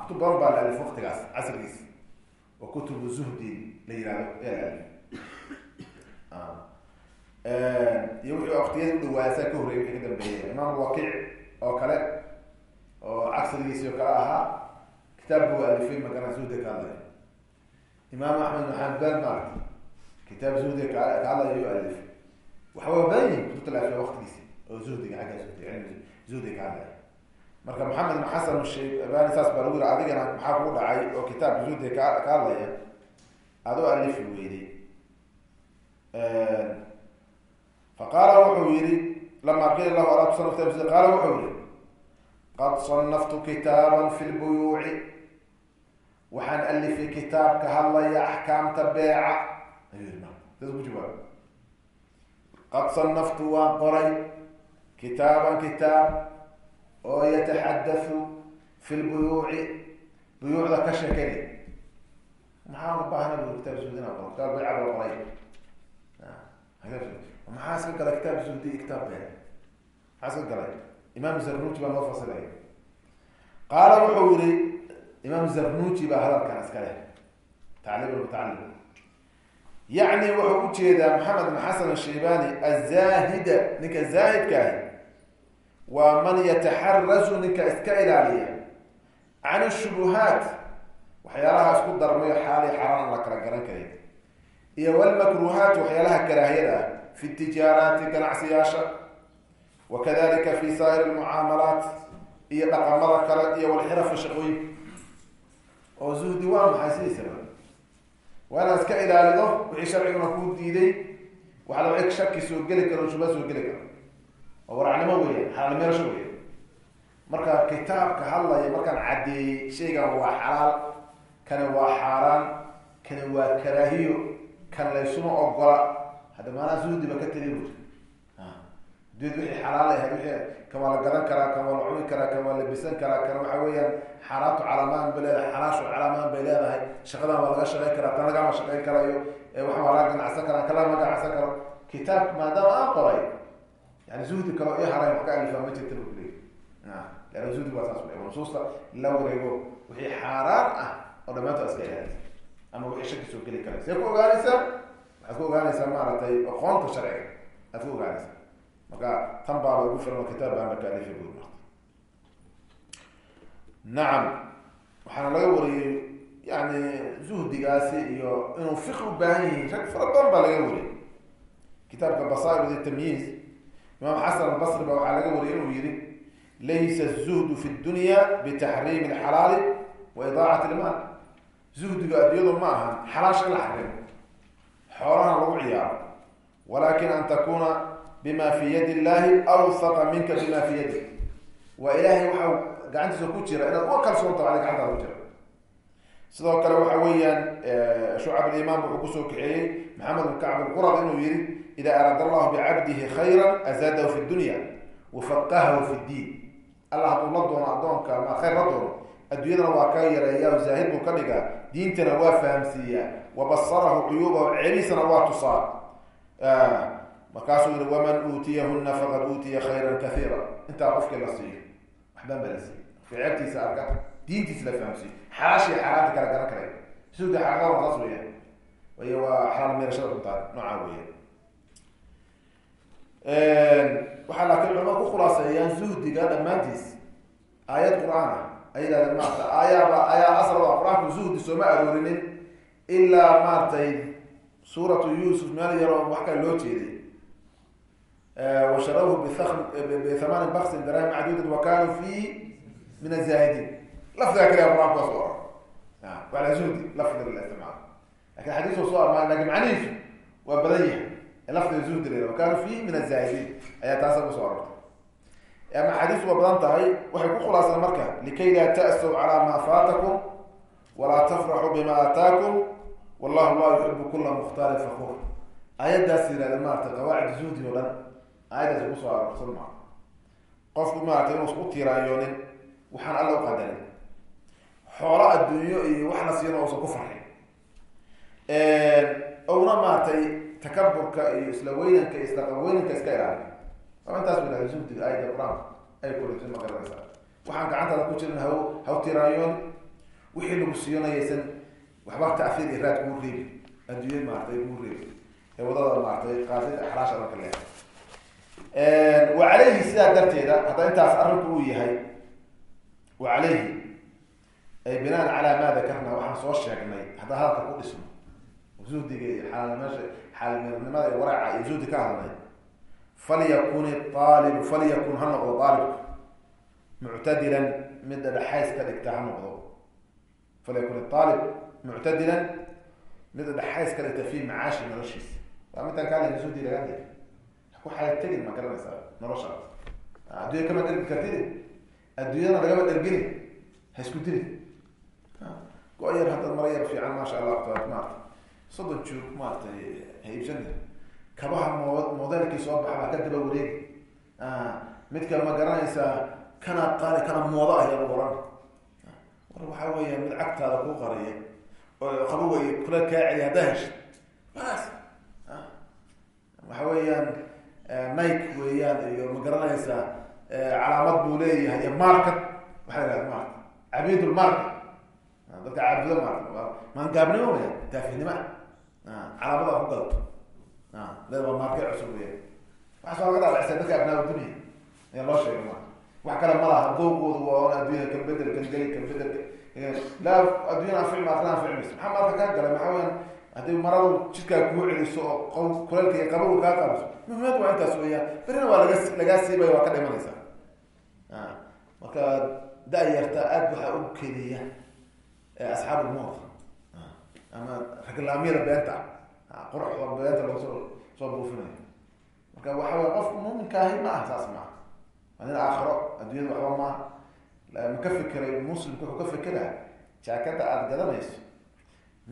Kutub badan baa la alif waktigaas casrigiisa oo kutubu zuhdi la yihahdo ee la alif iyo wixii waktiyada udhawaaya saa ka horreeyay wixii ka dambeeyay. Imaam wakiic oo kale oo casrigiisi oo kale ahaa kitaab buu alifay magana zuhdi ka hadlaya imaam axmed bin xambal maarata kitaab zuhdi ka hadlaya yu alif waxawaa badan yihiin kutubta alifay waktigiisi oo zuhdiga xagga zuhdi cilmi zuhdi ka hadlaya marka maxamed bin xasan shaybani saas baa lagu yiri adigana maxaa kugu dhacay oo kitaab zuhdi ka ka hadlaya? Adoo alifi weyday faqaala wuxuu yihi lama qiila lahu alaa tusanif tafsir qaala wuxuu yihi qad sanaftu kitaaban fi lbuyuuci waxaan alifay kitaab ka hadlaya axkaamta beeca qad sanaftu waan qoray kitaaban kitaab oo yataxadathu fi lbuyuuci buyuucda ka sheekenay maxaa u baahna bu kitaab suudina qoro kitaab beeca baa qoray maxaa iska galay kitaab zuhdi iyo kitaab been maxaa iska galay imaam zarnuji baa loo fasilaya qaala wuxuu yihi imaam zarnuji baa hadalkan iska leh tacliim mutacalim yacni wuxuu u jeedaa maxamed bin xasan ashaybani azahida ninka zaahidka ahi waa man yataxarazu ninka iska ilaaliya can shubuhaat waxyaalaha isku darmayo xaali xaraan la kala garan karin iyo wlmakruhaat waxyaalaha karaahiyada ah fi tijaaraati ganacsiyaasha wakadalika fi saa'ir lmucaamalaat iyo dhaqamada kale iyo walxirafa shaqooyinka oo zuhdi waa maxay sidiisaba waa inaad iska ilaalido wixii sharciguna kuu diiday waxala wa shaki soo geli karo shuba soo geli karo oo waracnimo weya xalaalmeelasho weya marka kitaabka hadlaya markaan caddeeyey shaygan waa xalaal kani waa xaaraan kani waa karaahiyo kan laysuma ogola hadda maanaa zuhdiba ka tegi buti dued wixii xalaal ahayd wixii kan waa la garan karaa kan la cuni karaa kan la bisan karaa kan waxa weeyaan xaaraatu calaamaan bay leedahay xalaashu calaamaan bay leedahay. Shaqadan waa laga shaqayn karaa kan lagama shaqayn karayo waxa waa laga ganacsan karaa kan lagama ganacsan karo kitaabka maadaama aan qoray yani zuhdi kaloo i haray wax ka alifaa ma jirta bu kule leana zuhdi waa saas wey nusuusta la wareego wixii xaaraan ah oo dhamaantood iska ilaalisa ama wixii shaki soo geli kara see ku ogaanaysaa waxaad ku ogaanaysaa maaragtay aqoonta sharciga aad ku ogaanaysaa marka tan baaba ugu filan kitaab baa marka alifa guud marta nacam waxaana laga wariyey yani zuhdigaasi iyo inuu fiq u baahan yihiin rag fara badan baa laga wariyey kitaabka basaa'ir tamyiiz imaam xasan albasri baa waxaa laga wariyey inuu yihi laysa zuhdu fi dunya bitaxriimi alxalaali wa idaacati ilmaal zuhdiga addunyadu ma aha xalaasha la xarimo xoolahan lagu ciyaaro. Walakin an takuna bima fi yadi illahi awhaqa minka bima fi yadik waa ilahay waxau gacantiisa ku jira inaad uga kalsoonta ada gacantaada ku jira sidoo kale waxa weeyaan shucab alimaan wuxuu ku soo kaxeeyey maxamed bin kacb alqurad inuu yihi ida araada allahu bicabdihi khayra azaadahu fi dunya wafaqahahu fi ddiin allah hadduu la doono addoonka ma khayr la doono adduunyadana waa ka yareeya zaahid buu ka dhigaa diintana waa fahamsiiyaa wabasarahu cuyuubahu ceebiisana waa tusaa markaasuu yihi waman uutiyahuna faqad uutiya khayran kaiira intaa qofkii la siiyo waxbaan ba la siiy qofka ceebtiisa arka diintiisa la fahamsiiyo xalaashii xaaraanta kala garan karay suda xaqaa saas weeyaan way waa xalaal meerashada runtaa noocaa weeyaan waxaa laakiin culamada ku khulaaseeyaan zuhdiga dhammaantiis aayad qur'aan ah ay yidhahdeen maarata aayaaba ayaa asal qur'aanku zuhdi sooma aroorinin ilaa maaragtay suuratu yuusuf meel yaroo wax kale loo jeeday washarahu bithamanin baksin darahim macduudin wa kanuu fi min azaahidiin lafdiga kaliya qur'aanku waa soo oran waa la zuhdi lafdiga la isticmaalo laakiin xadiis soo armaa laakiin macnihiisu waa badan yahay lafdiga zuhdi la wa kanuu fi min azaahidiin ayaa taasa ku soo arortay ama xadiisu waa badan tahay waxay ku khulaaseen marka likay laa ta'sow calaa maa faatakum walaa tafraxuu bima aataakum wallahu laa yuxibu kula mukhtaalin fakuur aayaddaas yihahda maarata qawaacid zuhdi o dhan aayaddaas ku soo arorsan maa qofku maarata inuusan u tiiraanyoonin waxaan alla u qadarin xoolo adduunyo iyo wax la siina uusan ku farxin. Owna maaragtay takaburka iyo isla weynanka iyo islaqaweynanka iska ilaalin. Waa intaas ba ilahay zuhdiga aayadda qur'aanka. Ay kurinta ma garanaysaa waxaan gacantaada ku jirin haw haw tiraanyoon wixii lagu siiyonayaysan waxba taafiir iyo raad kuu reebi adduunya maaratay kuu reebi ee waddada maaratay qaadid axraasha marka leeha wa caleyhi sidaa darteeda hadda intaas arrinku uu yahay wa caleyhi ay binaan calaa maa dakarna waxaan soo sheegnay haddaa hadalka ku dhisno zuhdiga iyo xaalmeesha xaalmeernimada iyo waraca iyo zuhdi ka hadlnay falyakun aalibu falyakun ha noqdo aalibku muctadilan mid dhexays ka dhigta ha noqdo falyakun aalib muctadilan mid dhexays ka dhigta fi macaashi noloshiisa waa midaan kaala zuhdi laga dhig ku xaal tegin ma garanaysaa nolosha adduunya kama dhergi kartid adduunyadana lagama dhergini ha isku dili go-yar haddaad mara yar fiican maasha allah tabarak maarata soddon joog maaratay ha iibsani kabaha mood modelkii soo baxa baa ka daba wareegi midka ma garanaysaa kana qaali kana moodo ah yagu oran war waxaa weeya mid cagtaada kuu qariya oo qabowa iyo kula kaa celiya haddaa hesha bas. Waxa weeyaan nike weeyaan iyo ma garanaysaa calaamad buu leeyahay market. Waxaa ihahda market. Cabidul market. Dadka caabudo market maangaabnimo weya taafinima calaamada ku gadato le waa market cusub weya waxaa soo laga dhaadhacsa dadka abnaa dunya ayaa loo sheegay ma wax kale ma laha dowgoodu waa addunya kan bedel kan geli kan bedel laa addunyana anficma akhira anficmayso maxaa marka kaa galay? Maxaa weyaan haddii maradu jidkaa kuu celiso oo kuleelka iyo qabagu kaa qabiso muhiimad waa intaas weeyaan. Berina waa laga lagaa siibaya waa ka dhimanaysaa marka da-yarta aad waxaa u keliya asxaab ulmowt ama raglaamyada beenta. Quruxda beenta lagu soo soo buufinayo marka waxa wey qofku muuminkaahi ma aha saas maaha waa nin aakhiro adduunyada waxba maaha ma ka fekeray muslimku wuxuu ka fekeraa jaakada aada gadanayso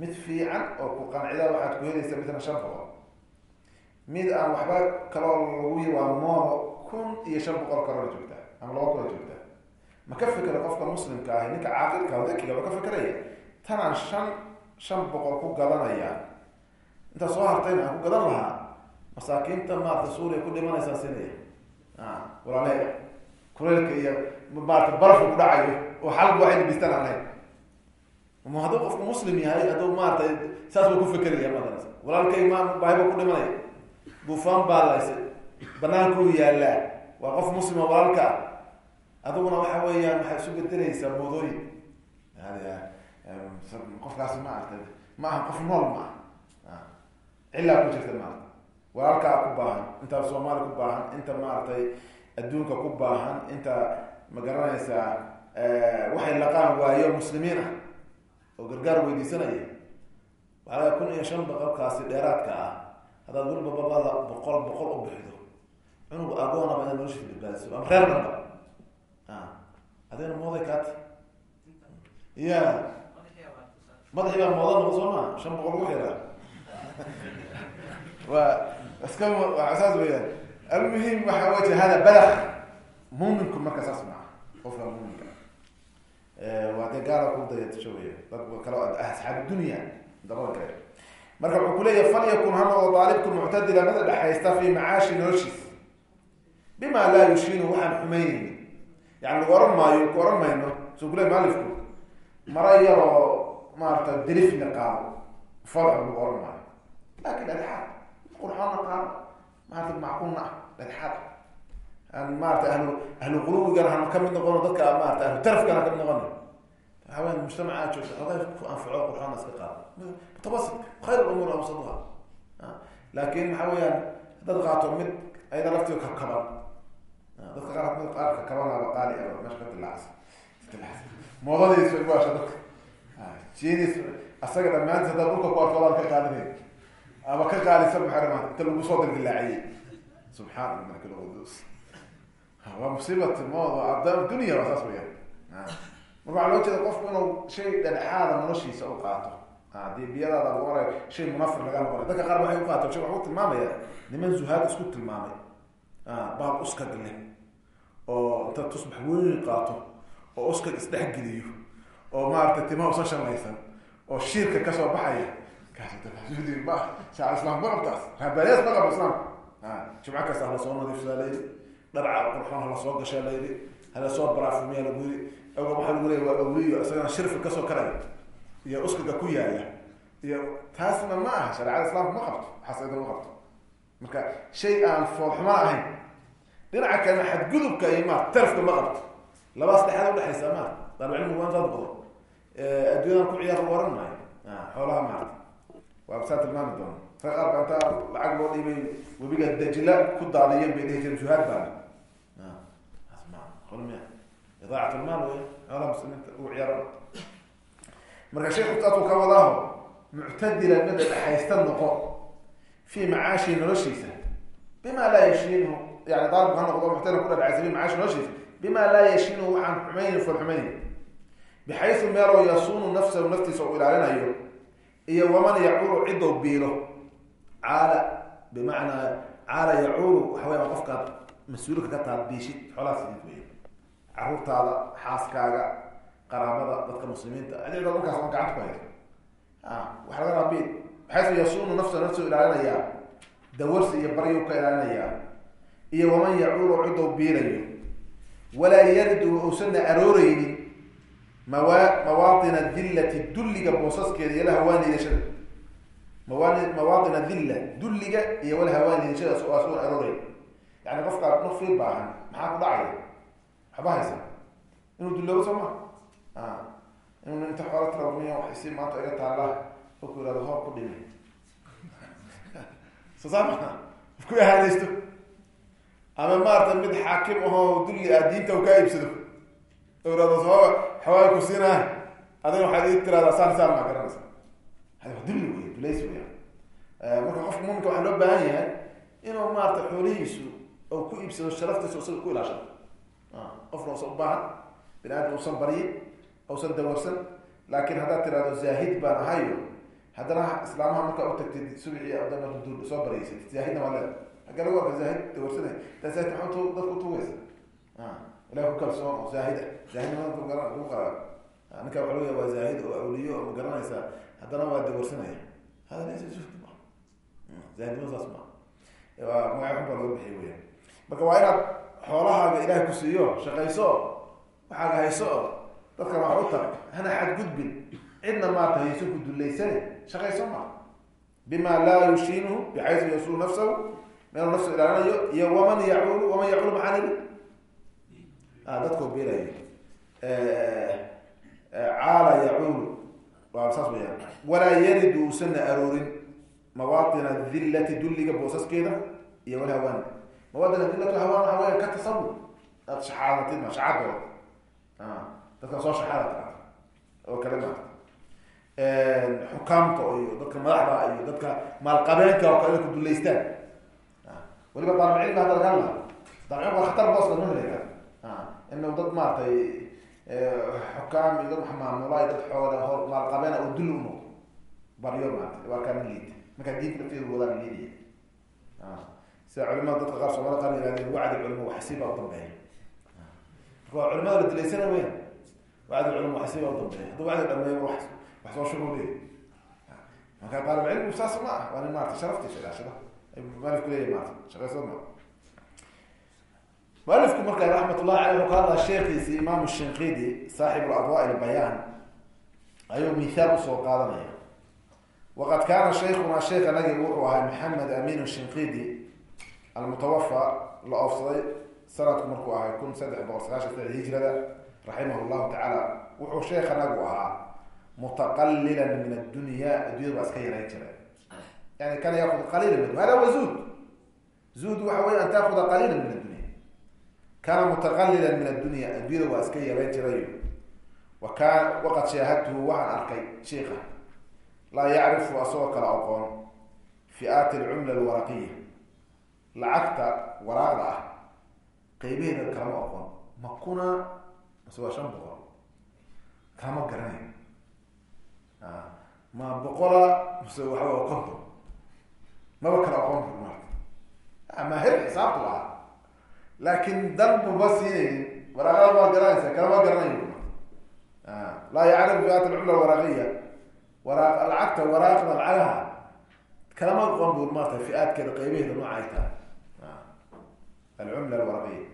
mid fiican oo ku qancida waxaad ku helaysa midna shan boqol. Mid aan waxba kaloo lagu yi waa moodo kun iyo shan boqol kaloo joogtaa ama laba kula joogtaa ma ka fekera qofka muslimka ahi ninka caaqilka dakiga ma ka fekeraya tanaan shan shan boqol ku gadanaya. Intaa soo hartayna aan ku gadan lahaa masaakiinta maarata suuriya ku dhimanaysaa sinaya walaalehe kuleelka iyo maarata barafka ku dhacayo oo xalba waxay dhibistaan aan lahayn ma hadduu qofku muslim yahay hadduu maarata saas buu ku fekeraya maarata walaalka imaam baahiba ku dhimanaya. Buufaan baa laysa banaankuu yaallaa waa qof muslima walaalka adiguna waxa weeyaan waxaad isu bedelaysaa moodooyin. Qofkaasi ma arta ma aha qof nool ma aha. Cillaa ku jirta maarata walaalkaa ku baahan. Inta soomaali ku baahan. Inta maaragtay adduunka ku baahan. Inta ma garanaysaa waxay laqaan waayo muslimiin ah oo gargaar weydiisanaya. Waxaa kun iyo shan boqolkaasi dheeraadka ah. Haddaad weliba babada boqol boqol u bixido cunug agoonaba inaad noloshiisa badbaadiso. Ama reer dhanba adigana mooday kaati ya madaxii baa mooda noqo soo maa shan boqol ugu xiraa <laughs> waa waa saas weyaan almuhim waxa waja hada badak muminku marka saas maa qofka muminka waa dee gaala ku dayatasho wey dad kale asxaab dunya. Dabada kale. Marka wuxuu kuleeyahy falyakun ha noqdo daalibku muctadila mid dhexaysta fi macaashi noloshiisa bima laa yushiinu waxaan xumaynayni yani lagu oran maayo ku oran mayno soo kule maalifku. Mara yaroo maarata delifna qaado farx lagu oran maayo. Dhexaad qurxoonna qaado maarata macquulna ah dhexaad aan maarata ahlu ahlu quluwigana hanu ka mid noqono dadka maarata ahlu tarafkana ka mid noqono waxaweya mujtamaca joogta xogaa ku anfaco qurxoona iska qaado. Mutabasit khayr umuur awsaduha laakin waxa weeyaan haddaad qaato mid ayada laftiga kabkaban dadka qaar mid qaar kakabanaaba qaali a meesha ka dilaacsa moodadiis baasha dadka. Jenis asaga dhamaanti haddaad dhulka ku arko ka qaadinay ama ka qaadisa maxaa inta lagu soo dildilaaciyey subxaan malk lqudus waa musiibat mod dunya waa saas weya marka waxaa loo jeeda qofku inuu shay dhedhexaada noloshiisa u qaato. Hadii biyadaada lagu oray shay munafir laga noqonay dadka qaar waxay uqaato shay waxu tilmaamaya. Niman zuhaad isku tilmaamay. Baab uskag leh oo inta tusbax weyn qaato oo uskag isdhexgeliyo oo maarata timaha usa shalaysan oo shiirka ka soo baxaya ma shaac islaam ma qabtaas raabaanees ma qabo islaamka jimco kasta hala soo nadiifsadaa layidhi dharca qurxoon hala soo gashaa layidhi hala soo baraafumiya lagu yiri oga waxaa lagu leeya waa awliyo isagana shirfi ka soo karaya iyo uskaga ku yaaya iyo taasna ma aha shareecada islaamka ma qabto xasida ma qabto marka shay aan foolxuma ahayn dhinaca kalena xadgudubka iyo ma tarafka ma qabto labaas dhexaad udhexaysa ma daalcilmigu waa intaad bado adduunyadan ku ciyaar lagu oran maayo xoolaha maarata waa saa tilmaami doona rag qaar ba intaa lacag loo dhiibay webiga dajla ku daadiyeen bay dhihi jireen shuhaad baa idaacat lmaal wey xoolaha muslimiinta ugu ciyaara marka sheekhu taasuu ka wadaaho muctadila mida dhexaysta noqo fi macaashi noloshiisa bima laa yashiinhu yani daalibku ha noqdo muctadila ku dhadhexaysa fi macaashi noloshiisa bima laa yashiinhu waxaan xumaynin fol xumaynin bixaysu meeloo yasuunu nafsahu naftiisa u ilaalinayo iyo waman yacuulu cidow biilo. Caala bimacnaa caala yacuulu waxa weya qofkaad mas'uulka ka taad biishid xoolaha sidid wey caruurtaada xaaskaaga qaraabada dadka muslimiinta adicda markaas on gacanta ku hayso. Waxa laga rabaa biil baxaysu yasuunu nafsa nafsu ilaalinayaa? Dawarsi iyo baryu ka ilaalinayaa. Iyo waman yacuulu cidow biilayo. Walaa yaridu uusanna arooreynin mawa mawaaطina dillati dulliga boosaskeeda iyo lahawaanidashada mawan mawaaطina dilla dulliga iyo walahawaanidashada so asoon aroorey yani qofka nafii baahan maxaa ku dhacaya? Waxba haysa. Inuu dulloobo soo ma inuu inta xoola tiraamiya waxay si maanta iga taalla oo ku ihahdo hoob ku dhimi. So saa maa ku ahaanaysto ama maarata mid xaakim ahoo dulli ah diinta u kaa iibsado oo ihahdo soo xawaay ku siinaa adina waxaad ii tirahdaa saan saan maa garanaysa. Dulli wey dulays weya marka qofka muminka waxaa loo baahan yahay inuu maarata xoolihiisu oo ku iibsado sharaftiisa isaga ku ilaashado. Qofna usan ubaahan bini aadam usan baryin usan dawarsan laakin haddaad tirahdo zaahid baan ahayo haddana islaamaha markaa utagtid subxii adana du soo baraysad zaahidna waa leeda agga lagu arka zaahid dawarsanay taa zaahid maxaa t dadku tugaysa ilahi ku kalsoon oo zaahid ah zaahidnimada gara lagu qara ninka waxa laga waa zaahid oo awliyo oo ma garanaysaa haddana waa dawarsanaya hada laysa zuhdi ma. Zaahidnima saas ma. Magaca xun baa loo bixiy marka waa inaad xoolahaaga ilaahay ku siiyo shaqayso waxaaga hayso oo dadkana wax u tar hana xadgudbin. Cidna maata hayso ku dullaysane shaqayso ma. Bima laa yushiinuhu bixaysu yasuu nafsahu meelu nafsu ilaalinayo iyo waman yacuulu waman yacuulu maxaa nili dadkoo beelayo caala yacuulu waa saas weyaan walaa yaridu usana aroorin mawaaطina dillati dulliga boosaskeeda iyo walhawaan mawaadina dillatu hawaan waxa weya ka tasawur aad shaxaadatid ma shaxaadooda dadka soo shaxaada taqaata oo kale maata xukaamta iyo dadka madaxda iyo dadka maalqabeenka oo kale ku dullaystaan waliba daalib cilmi hadda laga hadla waa khatar booska ma helayka inuu dad maaragtay xukaam iyo dad iyo dad xoola hor maalqabeena oo dul unoqdo baryo maarata waa kaan liita markaa diinta lafteeda wadaan liidaya sida culimada dadka qaar soomaalida qaar yihahdeen wacdi culimo waxsiibaa u dambeeya marka culimada la dilaysana weyn wacdi culimo waxsiibaa u dambeeya hadduu wacdi dhameeyo wax wax soo shugo leeyahy marka qaalib cilmigu saas ma ah waa nin maarata sharaftiisa ilaashada mualifku leeyahy maarata shaqaysada ma mualifku marka raxmat ullahi aleyh wuxuu ka hadlaa sheekiisi imaamu shinqidi saaxib adwa ilbayaan ayuu mithaal u soo qaadanaya. Waqad kaana shaykuna sheekh anagi wuxuu ahay maxamed amin shinqidi almutawafa la oofsaday sanadku markuu ahay kun saddex boqol sagaashan saddex hijrada raximah llahu tacaala. Wuxuu sheekh anagu ahaa mutaqalilan min addunya addunyada baa iska yarayn jira yani kana yaakud qaliila min wa an taakuda qaliila min kana mutaqalilan min addunya addunyada waa iska yarayn jiray wa kaan waqad shaahadtuhu waxaan arkay sheika laa yacrifu asagoo kala aqoon fi'aati alcumla alwaraqiya lacagta waraaqda ah qeybaheeda kalama aqoon ma kuna mase waa shan boqol kalama garanayo ma boqola mase waxa waa konton maba kala aqoon ma hel xisaabtu ahaa laakin dan buba siinaynin waraaqada maa garanaysa kalama garanayo laa yacrifu fi'aati alcumla alwaraqiya waraaq lacagta waraaqda lacagaha kalama aqoon bu maarta fi-aadkeeda qeybaheeda nooca ay tahay alcumla alwaraqiya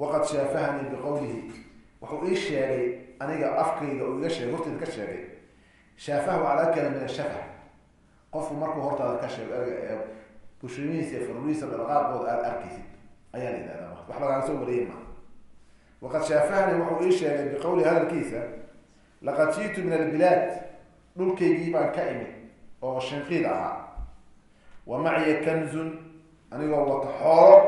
waqad shaafahanii biqowlihi wuxuu ii sheegay aniga afkayga uu iga sheegay horteeda ka sheegay shaafahu calaa kala min ashafah qofku markuu hortaada ka sheego bushimihiisa iyo furmihiisa dhaqaaqooda aada arkaysid ayaa la yidhahdaa wax lagaala soo wariyay maa waqad shaafahanii wuxuu ii sheegay biqowlihi hadalkiisa laqad jiitu min albilaad dhulkaygii baan ka imid oo shinqiid ahaa. Wa maciya kanzun anigoo wata xoolo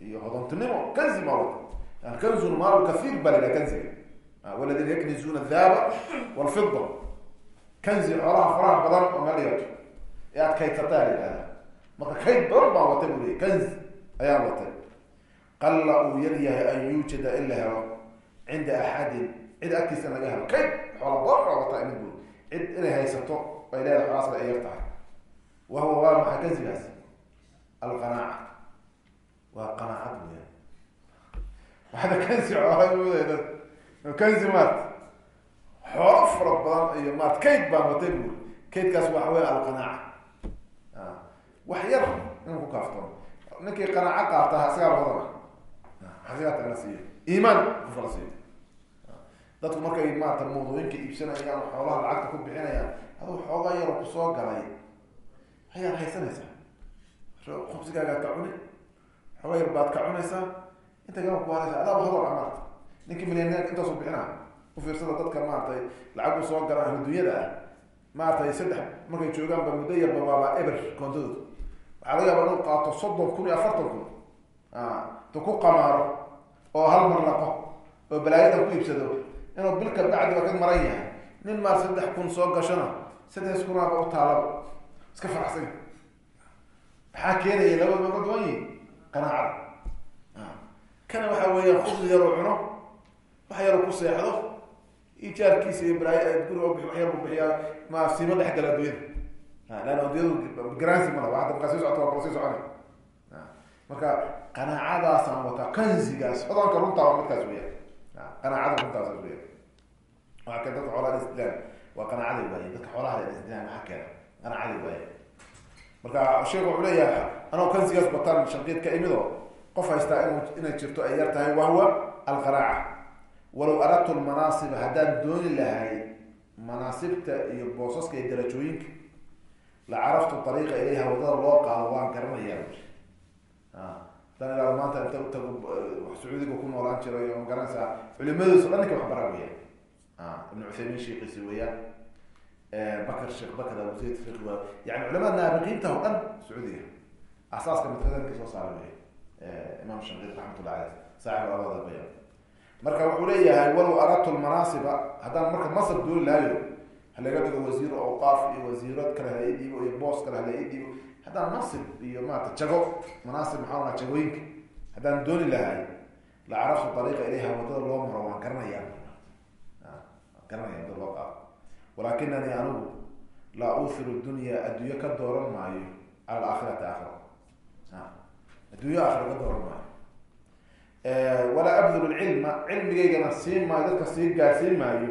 iyo hodontinimo kanzi maa wata. Kanzun maalu kahiir baa laha kanziga. Waladina yaknizuuna adahaba walfida kanzi xoolaha faraha badan oo meel dhigato ee aad kaydsataa la marka kayd badan baan watay buu leey kanzi ayaan watay qalla uu yar yahay an yuujada in la helo. Cinda axadin cid agtiisa laga helo. Baa imid buu cid inay haysato ay leedahay xoolaasna ay yar tahay. Wahuwa waa maxay kanzigaas alqanaaca. Waa qanaacad weya waxda kanzi xoola muda kanzi maarta xoolo fara badan iyo maarta kayd baan watay buu kaydkaas waxa weya alqanaaca. Wax yar inuu ku kaaftoono ninkii qanaaco qaata hasigaa badana hasigaata la iimaan qofka la dadku markay maarata mawduuyinka iibsanayaan xoolaha lacagta ku bixinayaan aduu xoogaa yaro ku soo galay ayaad haysanaysaa. Khubsigaagaad ka cuni xoogaa yar baad ka cunaysaa inta gaba ku haraysa adaaba hadalka maarata ninkii milyaneerka intaasu bixinaa ufiirsada dadka maaratay lacag u soo galaan adduunyada ah. Maaratay saddex markay joogaanba muddo yarba waaba eber koontadooda waxaa laga yaaba inuu qaato soddon kun iyo afartan kun. Tu ku qamaaro oo hal mar laqo oo balaayadan ku iibsado inuu bilka bacdiba ka maran yahay. Nin maar saddex kun soo gashona saddex kunaaba u taalaba. Iska faraxsan. Maxaa keenaya labada ma ka duwan yihiin qanaacada kana waxa weeyaan khubsi yaroo cuno wax yaroo ku seexdo ijaarkiisa iyo balaayo guriga wax yar bu bixiyaa ma siima dhex gala adduunyada lan addunyadu garansi ma laba hadda markaa sii socota waa kala sii marka qanaacadaasaan wataa kanzigaas xodanka runtaa waa midkaas weya qanaacada runtaas weya waa ka dadka xoolaha isdilaan waa qanaacaday waaye dadka xoolaha isdilaan maxaa keena qanaacaday waaye marka sheekhu wuxuu leeyahay anoo kanzigaas bataan shanqiid ka imido qof haystaa inu inay jirto ay yar tahay wahwa alqanaaca. Walow aradtu lmanaasiba haddaan dooni lahay manaasibta iyo boosaska iyo darajooyinka la caraftu ariiqa ilayha waddada loo qaado waan garanayaa haddaan ilaado maanta inta utago sacuudiga ku noolaan jiray oo ma garanaysaa culimadoosa dhan ninka waxbaraa weya ibn cuthaymiin sheekiisi weeyaan. Bakr sheekh bakr abu zayd fiq waa yani culamada naabiqiinta oo dhan sacuudiga. Asaaska midkadanka soo saara wey imam shanqid raxmatullah aleyh saaxib abada bayan. Marka wuxuu leeyahay walow aradtu lmanaasiba haddaan marka masab dooni lahayo halaga dhigo wasiir awqaaf iyo wasiirad kale hala ii dhiibo iyo boos kale hala ii dhiibo haddaan nasib iyo maarata jago manaasib maxaa ohanaa jagooyinka haddaan dooni lahay la caraftu ariiqa ilayha waddada loo maro waan garanaya waan garanaya waddada loo qaado. Walakinanii anigu laa uufiru dunya adduunyo ka dooran maayo cala alaakhirati aakhira adduunyo aakhira ka dooran maayo. Walaa abdul lcilma cilmigaygana siin maayo dadka sii gaarsiin maayo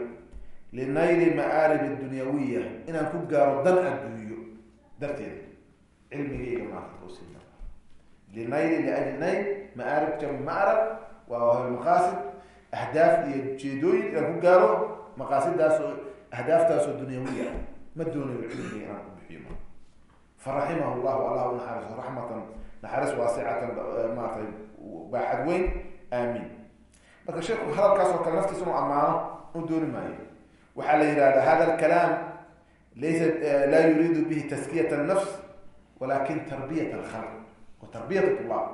linayli maarib dunyawiya inaan ku gaaro dan adduunyo darteeda cilmigayga maaa siin linayli liajli nayl maarib jam maarab waa maqaasid ahdaaf iyo ujeedooyin inaan ku gaaro maqaasidaasoo ahdaaftaasoo dunyawiya ma doonayo cilmiga inaan ku bixiyo ma faraximahu llahu allah unaxariso raxmatan naxariis waasicatan maaratay baaxad weyn aamiin marka sheeku hadalkaas oo kale naftiisa inuu ammaano u dooni maayo waxaa la yihahda hada alkalaam laysa laa yuriidu bihi taskiyat الnafs walakin tarbiyat alkhalq wa tarbiyat tulab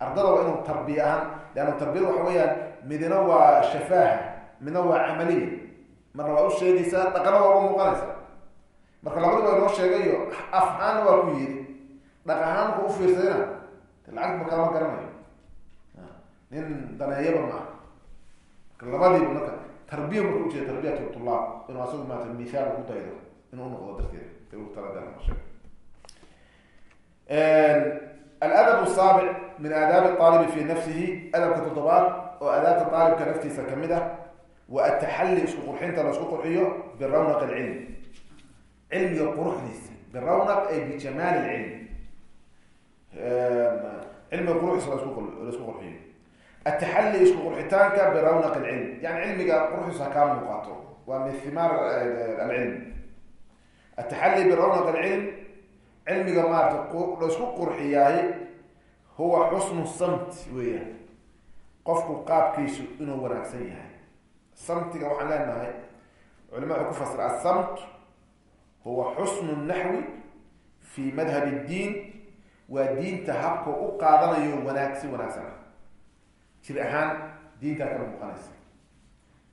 ardada waa inuu tarbiya ahaan leanna tarbiyada waxa weeyaan midna waa shafaaha midna waa camaliya marna waa u sheegaysaa dhaqana waa uga muuqanaysa marka labadiba inoo sheegayo af waa ku yiri dhaq ahaan ku ufiirsadayna lacag ma kalama garanayo nin daneeyaba ma aha marka labadiiba marka tarbiya marka ujeeda tarbiyat tulaab inuu asagu maata mihaal ugu daydo inuu unoqdo darteeda sheeg aladab saabic min aadaabi aalibi fi nafsihi adabka toddobaad oo adaabta aalibka naftiisa ka mid ah wa ataxalli isku qurxinta la isku qurxiyo birawnaq alcilm cilmiga quruxdiisa birawnaq ay bijamaal lcilm cilmiga quruxdiisa la isku qurxiyo. Ataxalli isku qurxitaanka birawnaq alcilm yani cilmiga quruxdiisa kaa muuqato waa min himaar alcilm ataxalli birawnaq alcilm cilmiga maarata la isku qurxiyaay huwa xusnu samt weeyaan. Qofku qaabkiisu inuu wanaagsan yahay. Samtiga waxaan leenahay culima waxay ku fasira asamt huwa xusnu naxwi fi madhab اddiin waa diinta habka u qaadanayo wanaagsi wanaagsan. Ah jir ahaan diintaa kala muuqanaysa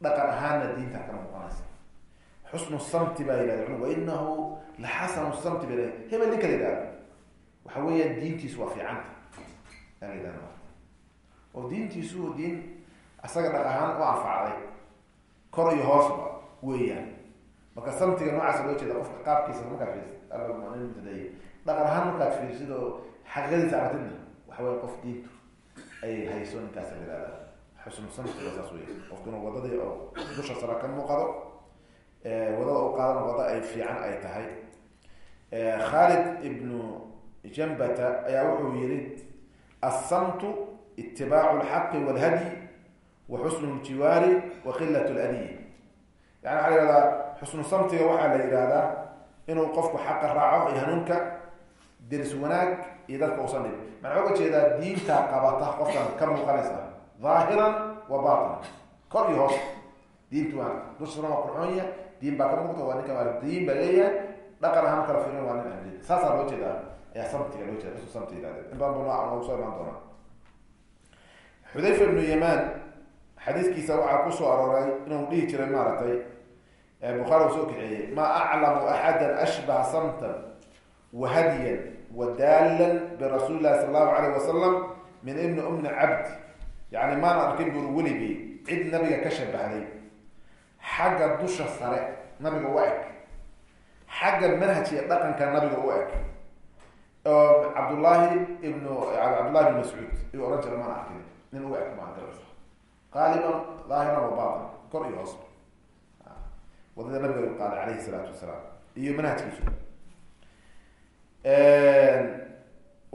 dhaqan ahaanna diintaa kala muuqanaysa xusnu samti baa yihahda wainahu la xasanu samti ba hebel ninka la yihahdo waxa weeyaan diintiisu waa fiicanta aa oo diintiisu diin asaga dhaq ahaan u anfacday kor iyo hoosba weeyaan marka samtiga noocaasa loo jeeda qofka qaabkiisa markaad fiirsid dhaqan ahaan markaad fiirsid oo xaqiiqadiisa aragtidna waxa weya qof diintu ay hayso ninkaas la yihahda xusnu samtiga saas wey qofku inuu wadadii oo dusha sara ka muuqado waddada u qaadana wada ay fiican ay tahay. Khalid ibnu jambata ayaa wuxuu yihi asamtu itibaacu lxaqi walhadyi wa xusnu ljiwaari wa qilat ladiy yani waxaa la yihahdaa xusnu samtiga waxaa la yihahdaa inuu qofku xaqa raaco iyo hanuunka deris wanaag iyo dadka usan dhib maxaa oga jeedaa diintaa qabata qofkan ka muuqanaysa dhaahiran wa batinan kor hoos. Diintu waa dusana diin baa ka muuqda waa ninka diin baa leeyahay dhaqan ahaan kala firin waa nin ahli saasaa loo jeedaa. Ayaa samtiga loo jeeda xusnu samti yihahde in badan nooca noogu soo imaan doonaa. Xudayfa ibnu yamaan xadiiskiisa waxaa ku soo arooray inuu dhihi jiray maaragtay bukhaari uu soo kaxeeyey maa aclamu axada ashbaha samtan wa hadyan wa daalan birasuuli lahi sala allahu alayh wasalam min ibni umni cabd yani maan arkin buri weligii cid nabiga ka shabahday xagga dusha sare nabiga u eg. Xagga manhaj iyo dhaqanka nabiga u eg. Oo cabdullaahi ibnu cabdullahi ibn mascuud ayuu ohan jira maan arkin nin u eg maa qaaliban daahiran wa batin kor iyo hoos. Wadada nabiga u qaaday alayhi salaatu wasalaam. Iyo manhajkiisu.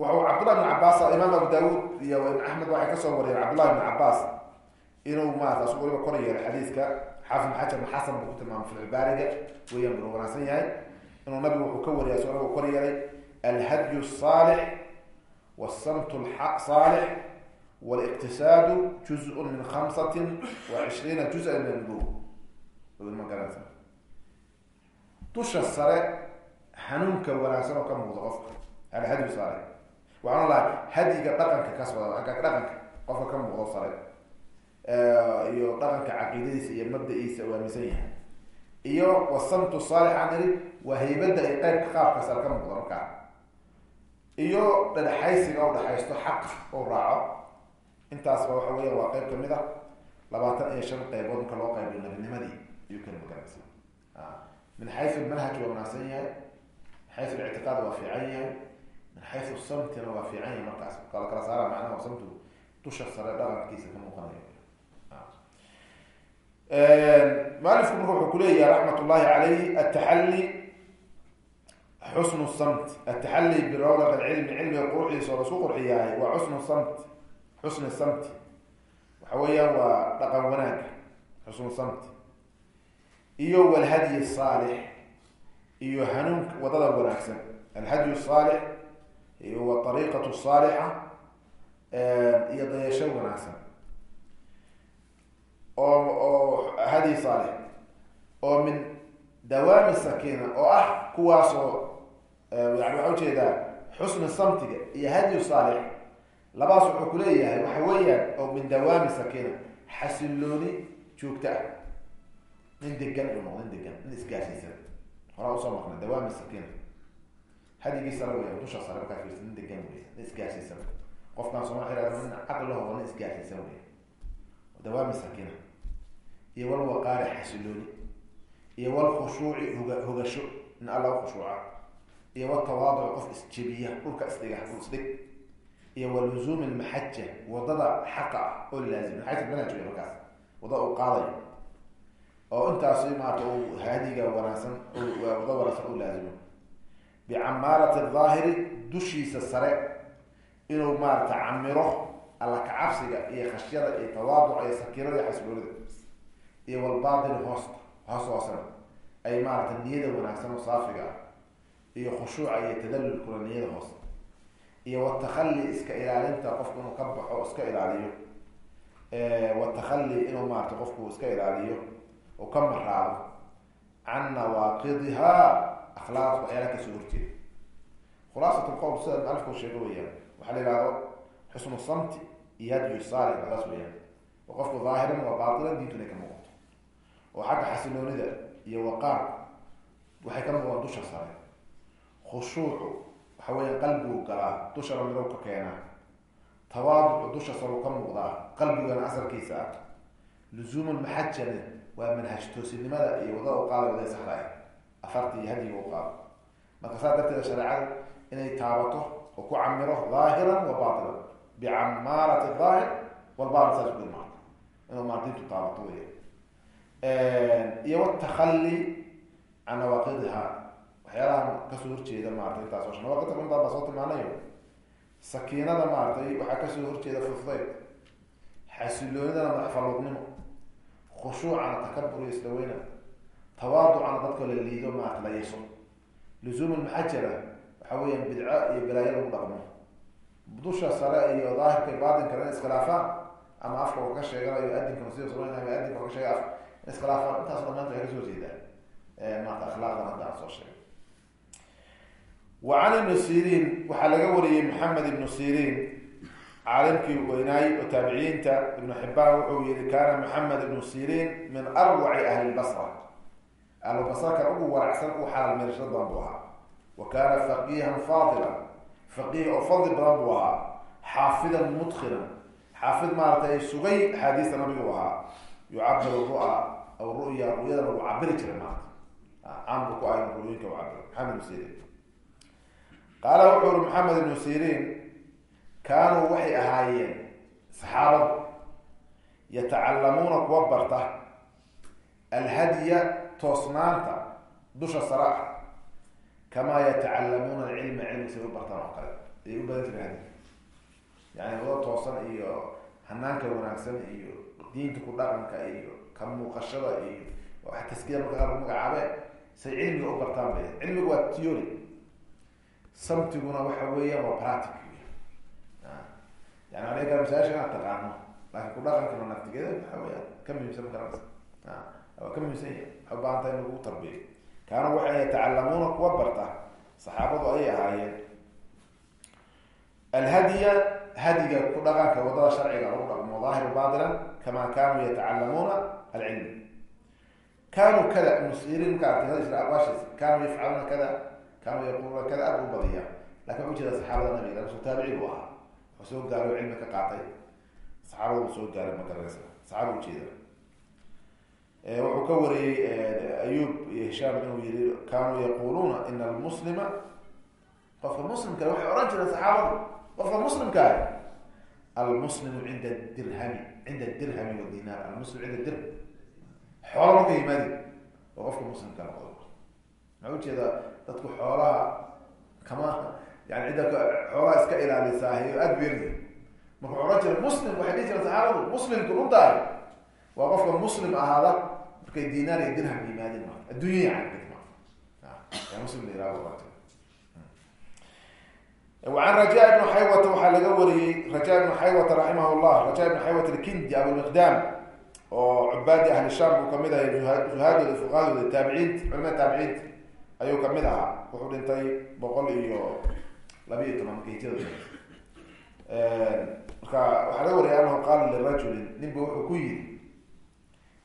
Wuxuu cabdullah ibn cabaas imaam abu daawud iyo axmed waxay ka soo wariyeen cabdullahi ibn cabaas inuu maarata asu waliba kor yeelay xadiiska xaafid xajar xasan buu ku tilmaamay filcibaariga weeyaan buu wanaagsan yahay inuu nabigu wuxuu ka wariyay asoo nabigu kor yeelay alhadyu saalix wsamt saalix wاliqtisaadu juz min khamsati wa cishriina juz-a min annubuwa ma garanaysa dusha sare hanuunka wanaagsan oo ka muuqda qofka alhadyu saalix waxaan lahay hadyiga dhaqanka ka socda dhaqanka qofka ka muuqdo sare iyo dhaqanka caqiidadiisa iyo mabda-iisa aaminsan yahay. Iyo wasamtu saalix aan iri waa haybadda ay qeybka qaabka sare ka muuqda markaa iyo dhadhaxaysiga u dhaxaysto xaq u raaco. Intaasba waxa weya waa qeyb ka mid a labaatan iyo shan qeybood marka loo qaybiyo nabinimadii ayuu kala magaraysa min xayu manhaj waa wanaagsan yahay. Min xayu lictiqaad waa fiican yahay. Min xayu samtina waa fiican yahay markaas. Kala kala saara macnaha samtu dusha sare dhaqankiisa ka muuqanayo malifku marka wuxuu kuleeyahay raxmat ullahi caleyh ataxalli xusnu samt. Ataxalli birawlaq alcilmi cilmiga quruxdiisa oo lasku qurxiyahay waa xusnu samt xusni samti waxa weeyaan waa dhaqan wanaaga xusnu samti iyo walhadyi saalix iyo hanuunka waddada wanaagsan. Alhadyu saalix iyo wariiqatu saalixa iyo dayasho wanaagsan oo oo hadyi saalix oo min dawaami sakina oo ah kuwaasoo yani waxaa u jeedaa xusni samtiga iyo hadyu saalix. Labaas wuxuu kuleeyahay waxa weeyaan oo min dawaami sakina xasilooni joogto ah. Nin degan u noqdo nin degan nin isgaarsiisan. Horaa u soo maqnay dawaami sakina hadigii sare dusha sare markaa fiirsa nin degan wey nin isgaarsiisan. Qofkaan sooma xiraado nin caqli laho nin isgaarsiisan wey dawaami sakina iyo wal waqaari xasilooni iyo wal khushuuci hoga hogasho in alla khushuuca iyo wtawaaduc qof isjebiya dhulka isdhiga isdhig iyo waluzuumi lmaxaja waddada xaqa ah oo laazim maxajka manhaj wey markaas waddada u qaadayo oo intaas maarata u haadiga wanaagsan wada wanaagsan u laazimo. Bicamaarati daahiri dushiisa sare inuu maarata camiro alla kacabsiga iyo khashyada iyo tawaaduca iyo sakiirada iyo xasloolida iyo walbaatini hoosta hoos hoosana ay maarata niyada wanaagsan oo saafiga ah. Iyo khushuuca iyo tadallulkuna niyada hoose iyo watakhalli iska ilaalinta qofku inuu ka baxo iska ilaaliyo. Watakhalli inuu maarata qofku iska ilaaliyo oo ka maraado can nawaaqidiha akhlaaqda waxyaala ka soo horjeeda. Khulaasat lqowl sida mualifku sheego weyaan waxaa la yihahdo xusnu samti iyo hadyu saalix adaas weyaan oo qofku dhaahiran waa baatilan diintu inay ka muuqato oo xagga xasiloonida iyo waqaarku waxay ka muuqdaan dusha sare. Khushuucu waxa weya qalbigu galaa dushana midow ka keenaa. Tawaaducu dusha saru ka muuqdaa qalbigana asalkiisa ah. Luzuumu lmaxajana waa manhaj toosinimada iyo waddada u qaada wada saxda afarta iyo hadiga u qaado. Marka saas darteeda shareecadu inay taabato oo ku camiro dhaahiran wa baatilan. Bicamaarati daahir walbaatil saas ku maarta inuu maardiintu taabato wey iyo watakalli can nawaaqidiha waxyaalahan ka soo horjeeda maratay intaas o nawaqidka runtaa baa soo tilmaanayo sakiinada maaratay waxaa ka soo horjeeda fufudayd xasiloonidana madaxfalluudnimo khushuucana takabur iyo isdhaweyna. Tawaaducana dadka la liido maarata la yeso luzuum lmaxajara waxa weeyaan bidco iyo balaayo lagu dhaqmo. Dusha sare iyo daahirka baatinkana in iskhilaafaan ama afka ka sheeganayo adinka sida samayn ama adinka ka sheega af in iskhilaafaan intaas dhamaanta waxay ka soo jeedaa maarata akhlaaqdan hadda aan soo sheegay wa can ibni siriin waxaa laga wariyey maxamed ibnu siriin caalimkii weynaay oo taabiciyiinta ibnu xibaan wuxuu yihi kaana maxamed ibnu siriin min arwaci ahli lbasra ahlubasra kan ugu waracsan u xalaal meerashada badan ahaa wa kaana faqiihan faadila faqiih oo fadli badan buu ahaa xaafidan mudkinan xaafid maaratay sugay axaadiista nabigu ahaa yucabir ru-a aw ru'ya ru'yada lagu cabiri jiray maarata caan buu ku ahay ru'yinka u cabiro maxamed ibnu siriin. Qaala wuxuu uri maxamed ibnu siriin kaanuu waxay ahaayeen saxaabadu yatacallamuuna kuwa barta alhadya toosnaanta dusha sare ah kamaa yatacallamuuna alcilma cilmi say u bartaan oo kale. Ay u badan jireen hadika yani wada toosan iyo hanaanka wanaagsan iyo diinta ku dhaqanka iyo ka muuqashada iyo waa taskiya marka qaar magacaabe say cilmiga u bartaan bay. Cilmiga waa theory. Samtiguna waxa weeyaan waa practic yani aniga masaasha inaad taqaano laakiin ku dhaqankana naftigeeda waxa weya ka muhiimsan makaranaysa waa ka muhiimsan yahay waxay ubaahan tahay in lagu tarbiyo. Kaanu waxay yatacalamuuna kuwa barta saxaabadu ayay ahaayeen. Alhadiya hadiga ku dhaqanka waddada sharciga lagu dhaqmo daahir baatilan kama kanuu yatacalamuuna alcilm kanuu kada musiiriin marka artay aqwaashiis kanuu yafcaluuna kada kanuu yaquluuna kada aad u badiya laakiin waxu jeeda saxaabada nabiga rasul taabici buu ahaa wuxuu soo gaaro cilmi ka qaatay saxaabada uu soo gaaray ma garanaysa saxaaba ujeeda wuxuu ka wariyey ayub iyo hishaam inuu yihi kaanuu yaquluuna ina almuslima qofka muslimka waxay ohan jireen saxaabadu qofka muslimkaa almuslimu cinda dirhami cinda dirhami wadinar almuslim xoolo ka oo qofka muslimka noqdo maxaa u jeedaa dadku xoolaha kama yani cidda xoolaha iska ilaalisaahiyo aada weeliya marka waxu ohan jira muslim waxay dhihi jireen saxaabadu muslimku dhuntaay waa qofka muslim ahaada markay diinaar iyo dirham yimaadeen ma adduunya yani did ma muslim la ilaah hmm. an raja ibn xaywata waxaa laga wariyey raja ibn xaywata raximah llah raja ibn xaywat alkindi abulmiqdaam oo cubaadi ahli sham buu ka mid ahay zuhaadooda fuqaadooda taabiciinta culamada taabiciinta ayuu ka mid ahaa. Wuxuu dhintay boqol iyo labiiyo toban marka hijrada marka waxaa laga wariyay anahu qaala lirajulin ninba wuxuu ku yiri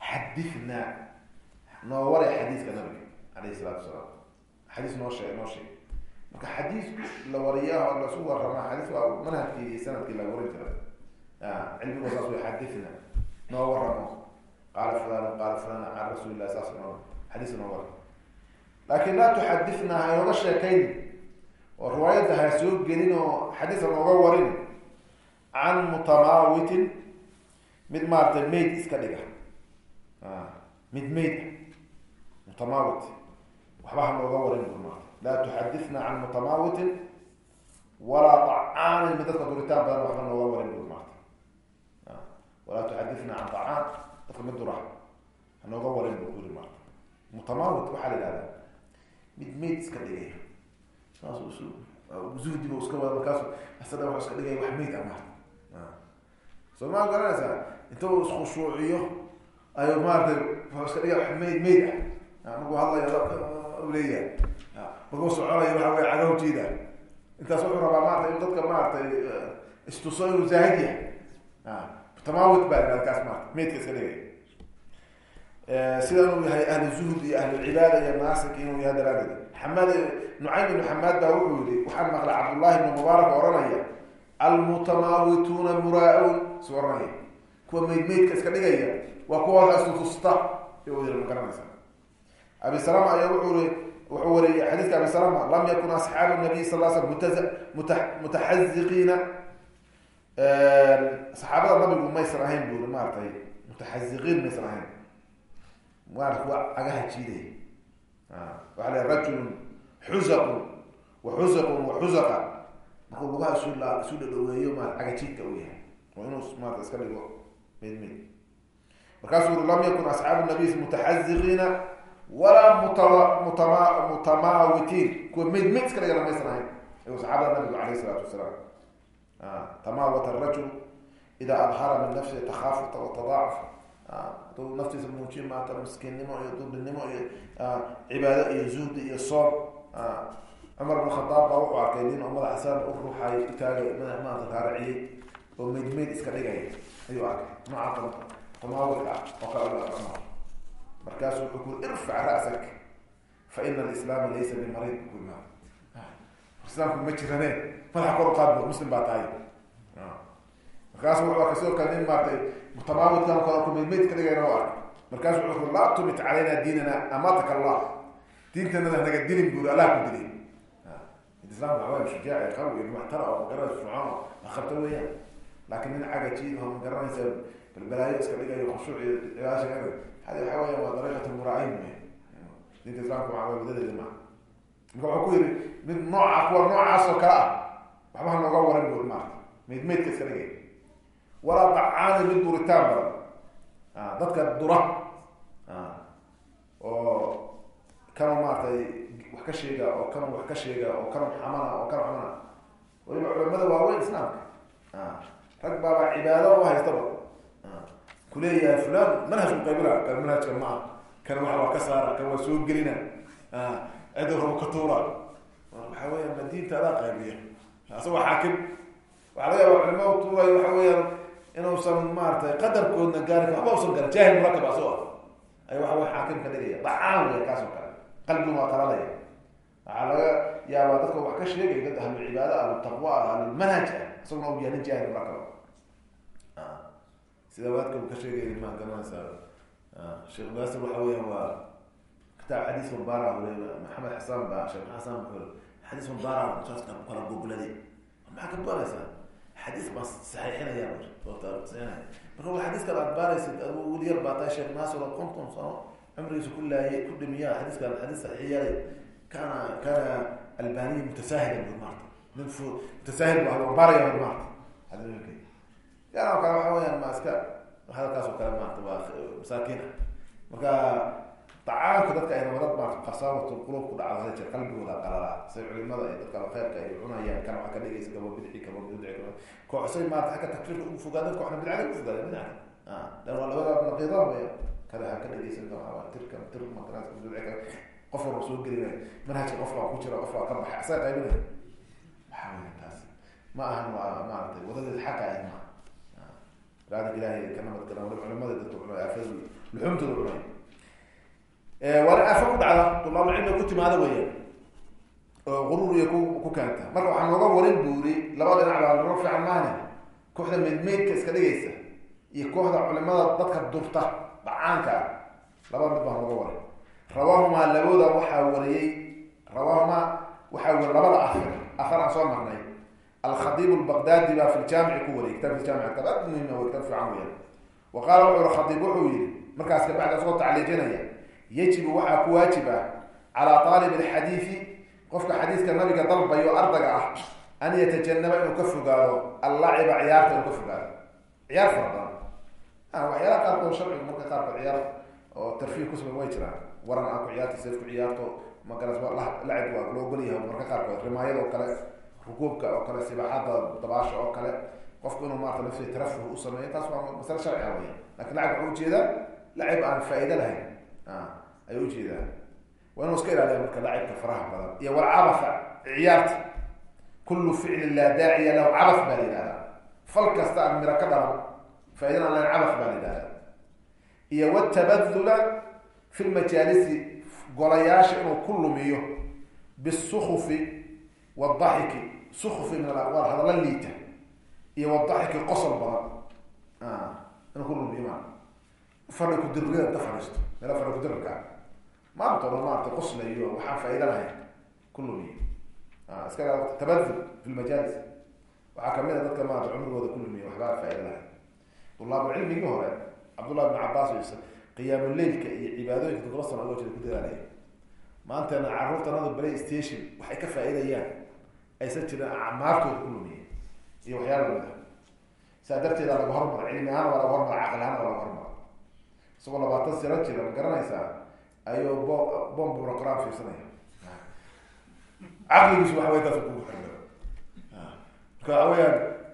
xadifna noo waray xadiiska nabiga alayh salaatu wasalaam. Xadiis noo sheeg noo sheeg marka xadiisku la wariyaho lasu waramaa xadiis waa manhajkii iyo sannadkii laga warin jiray. Cilmigu saas way xadifna noo waramo qaala fulan qaala fulan can rasuuli lah saas noo xadiis noo wara laakin laa tuxadifna ha inooga sheekayn. Oo riwaayadda ha soo gelin oo xadiisa nooga warin. Can mutamaawitin mid maaratay mayd iska dhiga. Mid mayd mutamaawit waxba ha nooga warin bu maarata laa tuxadifna can mutamaawitin walaa طacaanin mid dadka duritaan badan waxba nooga warin bu walaa tuxadifna can طacaan dadka mid dura ha nooga warin bu kuri maarata mutamaawit waxaa la ihahdaa mid mayd iska dhigay saas isu zuhdi bu iska wada markaasu asada wa iska dhigay wax mayd a maarata soo maa garanaysaa inta uu iskhushuuciyo ayuu maaratay wa iska dhiga wax mayd mayd ah markuu hadlayo leeyahay markuu soconayo waxa wey cagaw jiida intaas wuxuu rabaa maarata in dadka maaratay istuso inuu zaahid tamaawit baa ihahda kaas maarata maydka iska dhigay. Sida inuu yahay ahlu zuhd iyo ahlulcibaada iyo naasik inuu yahay daraadeed xamaad nucaym ibnu xamaad baa wuxuu yihi waxaan maqlay cabdullahi ibnu mubaarak oranaya almutamaawituuna muraa-un is oranaya kuwa mayd maydka iska dhigaya waa kuwaas istutusta ma garanaysa. Abi salama ayaa wuxuu i wuxuu wariyey xadiiska abi salama lam yakun asxaabu nabiy sal l muta mutaxaziqiina saxaabada nabigu maysan ahayn buri maaratay mutaxaziqiin maysan ahayn. Maarata kuwa cagaha jiiday waxa la rajulun xuzaqun wa xuzaqun wa xuzaqa. Markuu lugaha isu isu dhadhaweeyo maarata cagajiidka u yahay. Oo inuu maarata iska dhigo mid mid. Markaasuu lam yakun asxaabu nabiy mutaxaziqiina walaa mutama mutama mutamaawitiin kuwa mid mid iska dhigana maysan ahayn. Saxaabada nabigu alayh isalaatu wasalaam tamaawat arajul ida adhara min nafsihi takaafuta watadaacuf haduu naftiisa muujin maata miskiinnimo iyo dublinimo iyo cibaado iyo zuhdi iyo soom cumar bn khadaab baa wuxuu arkay nin oo madaxa saan u ruuxay utaagay madax maanta raaraciyey oo mayd iska dhigaya ayuu arkay nooca tamaawil ah oo kale cumar markaasu wuxuu ku irfac ra'sak fa ina laysa bimarid kuma islaamku ma jirane? Madaxa kor uqaad muslim baa tahay. Markaasu wuxuu sidoo kale nin maaratay mutamaawidkan kale ku mayd mayd ka dhigayna u arkay. Markaasu wuxuu laa tumit calayna diinana amataka allah. Diintanada naga dilin buuri allah ku dilay islamka waxaway shujaac qawi muxtara oo magaranaysa fircoon akhabta weeyaan. Laakin nin cagajiid oo magaranaysa balbalaayo iska dhigayo khushuuc iyo cibaasha hadi waxa weya waa dariiqat muraain wey diinta islamka waa wadadeeda marka wuxuu ku yiri mid nooca kuwa noocaas oo kale ah waxba ha nooga waran buuri maarata mayd maydka iska dhigay. Walaa dacaani mid duritaan badan. Dadka dura. Oo kanu maaratay wax ka sheega oo kanu wax ka sheega oo kanu xamana oo kanu xamana. Waliba culamada waaweyn islaamka. Rag baaba cibaado u haystaba kuleeyahay fulan manhajku qaybila kan manhajka maa kan waxa waa ka saara kan waa soo gelina cid rabo ka tuura waxa weya ma diinta adaa qaybiya asagoo xaakim waxaa laga yaaba culimada tuurayo waxa weeyaan inuusan maaratay qadarkoodna gaari waxba usan garan jaahil murakab asoo ah ay waxa wey xaakim ka dhigaya dacaan wey kaas oo kale qalbigu waa qalalaya waxaa laga yaabaa dadka wax ka sheegay dad ahlu cibaada ahlu taqwa ah ahlulmanhaj ah isaguna u yahay nin jaahil murakab sida waadka uu ka sheegay maa garanaysaa sheekh naasir waxa weeyaan kitaab xadiis mubaara maxamed xasaan ba sheekh xasan wuxuu xadiis mubaara ku kala googladay maxaa ka baaraysaa xadiis baa saxiixinaya saxiixinaya marka waa xadiiskan aad baaraysid adigu weli yar baa tahay sheekh naasir oo konton sano cumrigiisa ku laayay ku dhimiya xadiiskan xadiis saxiixiyay kana kana albaniya mutasaahila bur maarta nin fu mutasaahil bu ahlo baaraya bur maarta xadiiska oo kale waxa weyaan ma iska oo kale maarta waa masaakiin marka tacaanka dadka ayna wadad maarta qasaawatu qulub ku dhacdo hada jeer qalbigooda qalala. Say culimada iyo dadka alkheyrka ay cunayaan kan waxa ka dhigaysa gabo bidci gabo bidci kooxsay maarta xagga takfiirka ugu fogaadeen kooxna bidcada ugu fogaadeen bidcada ah dan waa labada naqiidan weya kada ha ka dhigaysan ka waxaa tirka tir makanaas bidci kale qof walba soo gelinaya manhajka qof baa ku jira qof baa ka baxay. Asaga qaybinaya waxaa weya taas? Ma ahan waa maaragtay wadadeeda xaqa ahayd maaha raada ilahay ka nabad galan wali culimada dadka cunay aafada luxumtooda cunay waana aafo ku dhacda tulaabulcilmiga ku timaada weeyaan. Oo quruur iyo ku ku keenta marka waxaa nooga warin buuri laba dhinac baa noo fiican maahne. Kooxda meydmeydka iska dhigaysa iyo kooxda culimada dadka durta dhacaanka ah. Labada mid baa nooga warin. Rawaahumaa labooda waxaa wariyey rawaahumaa waxaa wari labada afir afar aan soo marnay. Alkhadib lbaqdaadi baa fi ljaamici ku wariyay kitabka jaamic kitab aad muhiim kitab fiican weya wa qaala wuxuu khadiib wuxuu yihi markaas kabacda soo tacliijinaya yajibu waxaa ku waajib ah calaa aalib alxadiidi qofka xadiiska nabiga dalbayo ardaga ah an yatajanaba inuu ka fogaado allaciba ciyaarta inuu ka fogaado. Ciyaar fara badan waxyaalaha qaarkood sharciga marka qaarkood ciyaar oo tarfiih kusugan way jiraan. Waran aa ku ciyaarto seef ku ciyaarto magaras lacib waa loo ogolyahay marka qaarkood. Rimaayada oo kale rukuubka oo kale sibaaxada dabaasha oo kale qofku inuu maarata nafsi tarafuh u sameeyo taas waa masale sharciga wey laakiin lacib waxuu u jeedaa lacib aan faa-iida lahayn ayuu u jeedaa waa inuu iska ilaaliya marka lacibka faraha badan iyo walcabatha ciyaarta. Kullu ficlin laa daaciya lahu cabath baa la yihahdaa fal kasta aan miro ka dhalan faa-idan aan lahayn cabath baa la yihahdaa iyo wtabadula fi lmajaalisi golayaasha inuu ku lumiyo bisukufi wadaxiki sukufi min alaqwaal hadalla liita. Iyo wadaxiki qosol badan. Inuu ku lumiyo ma fari kudirrida inta fadhiisto meela fari kudirrka maanta dhan maarata qoslayo waxaan faa-iida lahayn ku lumiyo iska tabadul fi lmajaalis waxaa ka mid a dadka maarata cumrigooda ku lumiyo waxbaa faa-ida lahayn. Dulaabulcilmigii hore cabdullah ibn cabaas iyo qiyaamuleilka iyo cibaadooyinka toddoba sano agoo jira ku dadaalaya maantana carruurtanada play station waxay ka faa-iidayaan aysan jirin acmaartooda ku lumiya iyo waxyaala la mid ah saa darteeda laga hormara cilmi ahaan waa laga hormara caqli ahaan waa laga hormara isagoo labaatan sano jira ma garanaysaa ayuu bo bom brogram fiirsanaya. Caqligiisu waxa taas kugu xirma marka waxa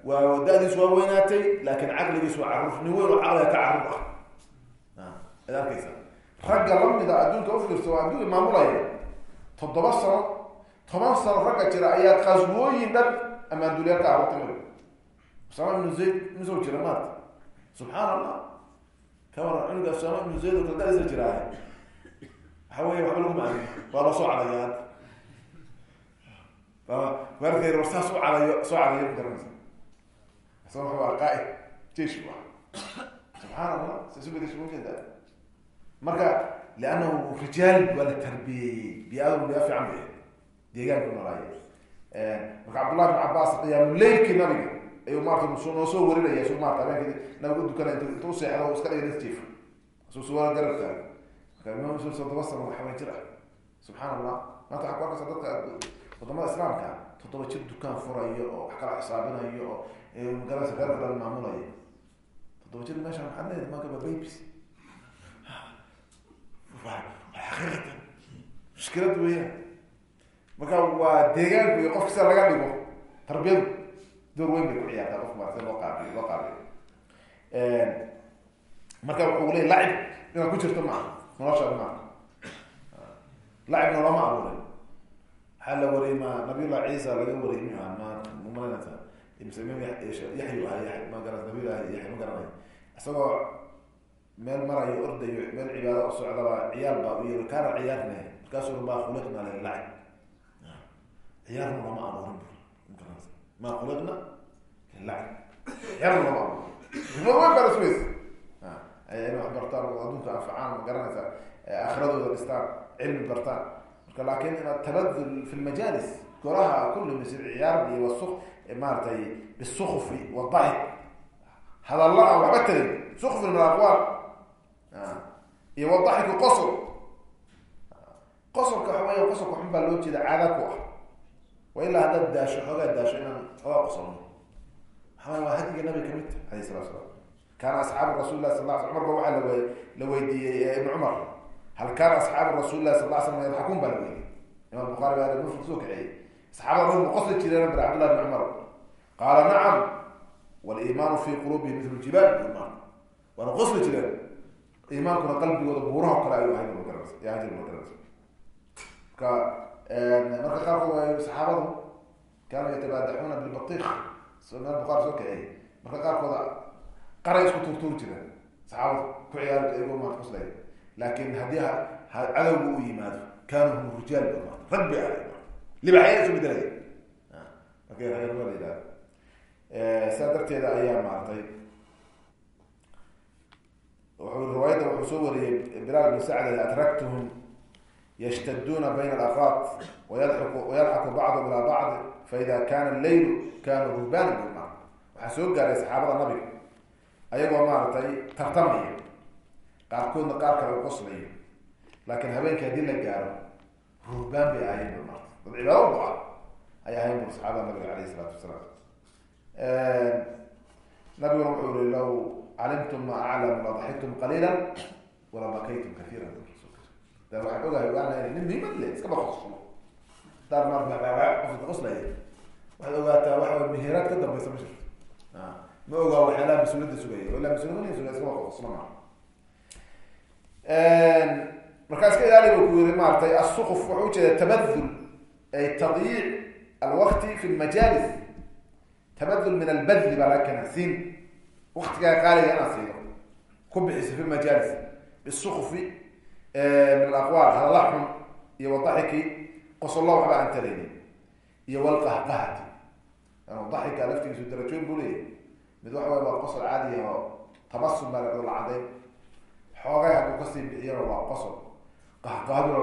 waa da-diisu waa weynaatay laakin caqligiisu waa carruur. Nin weyn oo caqliga ka carruur ah. Ad arkaysa ragga lamida adduunka ufiirsa waa adduunka maamulaya toddoba sano toban sano ragga jira ayaa qaswooyin dhan amaanduulyaal ka aroortay usama ibnu zayd misoo jira maanta? Subxaan allah kawaran cunuga usama ibnu zayd oo kale jiraaye waxa weya waxba lagu maamul waa loo soo war saa soo cadayo soo cadayo ma garanaysa isagoo wuxuu waa qaa-id jesh u ah. Subxaan allah saisu bedesha ujeeda marka liannahu rijaal waa la tarbiyeeyey bi-aadu biya fiican bay deegaanka noolaaye marka cabdullah bin cabaas qiyaamuleylkii nabiga ayuu maarata noo soo warinaya su maarata habeenkii nabiga u iska dhiga garabka marka imaam usul toddoba sano waxaway jir ah subxaan allah maanta waxaa ku arkaysa dadka waddamada islaamka toddoba jir dukaan furayo oo wax kala xisaabinayo oo magarasa reer kala maamulayo. Toddoba jir meesha maxaad leedahay magaba babys xaqiiqatan. Mushkilad weeyaan. Marka waa deegaanku iyo qofka sida laga dhigo tarbiyadu door weyn bay ku ciyaartaa qof maarata loo qaabiyo loo qaabiyo. Marka wuxuu leey lacib inaad ku jirto maaha noloshaada maaha lacibna looma abuurin waxaa la wariyay ma nabiyullah ciisa laga wariyay mi ma malanata mise imam yaxyu aha ya ma garan nabiyullah yaxya ma garanay isagoo meel marayo ordayo meel cibaado u socdaba ciyaal baa u yiri kaana ciyaarne markaasuu maa khuliqna lilacib ciyaarna lama abuurin bu maa khuliqna lilacib ciyaarna lama abuurin xushmad weyn baa lasugaysa in wax bartaan oo adduunka anfacaan ma garanaysa aakhiradooda dhistaan cilmi bartaan. Marka laakin inaad tabadul fi lmajaalis golaha kulli mis ciyaar iyo wasu maaratay bisukufi wadaxik hadalla aan waxba tarin sukfi min alaqwaal. Iyo wadaxiku qosol. Qosolka waxa weya qosolka xun baa loo jeeda caada ku ah. Wa ilaa haddaad daasho xoogaa daasho inaan xoogaa qosolno waxaa waa hadiga nabiga ka mid ta alayh salatu slam kaana asxaabu rasuli lah sal la sl cumar ba waxaa law la weydiiyey ibn cumar hal kaana asxaabu rasuli lah sal la slam yadxakuun baa la weydiiyey imam bukhari baa mufrad soo kaxeeyey saxaabada ma qosli jireen bir cabdullah bn cumar qaala nacam waliimaanu fi qulubihi mitlu jibaal iman waana qosli jireen iimaankuna qalbigooda buuraha kale ayu ahay magaranaysa yaa jir magaranaysa marka marka qaarkood saxaabadu kaanuu yatabaadaxuuna bilbatiq meel bukaari soo kaceeyey marka qaarkooda qaray isku tuurtuur jireen saxaabadu ku ciyaar iyagoo maanta kuslay laakin haddii cadowga u yimaado kaanuu hum rijaal ba maata rag bay ahay libaxya isu bedelaya marka la yihahdo sidaa darteeda ayaa maartay. Wuxuu riwaayadda wuxuu soo wariyey bilaal bin sacd adraktuhum yshtaduna bayna alaqaat wayadku wayadxaku bacdum ilaa bacd faida kana leylu kanuu ruhbaana bima waxaa soo gaaray saxaabada nabiga ayagoo maaragtay tartamaya qaarkoodna qaar kale qoslayo laakiin habeenkii haddii la gaaro ruhbaan bay ahayen bu maarta dad cibaado ah ay ahayn bu saxaabada nabiga alayh isalaatu wasalaam nabiguna wuxuu yihi law calimtum ma aclam la daxiktum qaliila wala bakaytum kaiira da waxaan ogahay ogaana nin muhiimad le iska baqoslo daar maar qofka qoslaya waxaad ogaataa waxa mihiraad ka dambaysa ma jirto ma ogaa waxyaalaha mas'uuliyadda sugaya o ilaa mas'uuliyad suga iska baqoslo maa markaa iska ilaali bu ku yiri maaratay assuquf wuxuu ujeeda tabadul ay tadyiic alwakti fi lmajaalis tabadul min albadli baa laga keena siin. Waktigaa qaaliga inaad siido ku bixiso fi lmajaalis bisukufi min alaqwaal hadalla xun iyo wadaxiki qosollo waxba aan taraynin iyo walqahqahati. Daxika laftigiisu darajooyin buu leeyahy mid waxa way waa qosol caadiya oo tabasum baa la caday xoogay hadduu ka sii bixiyana waa qosol. Qahqahaduna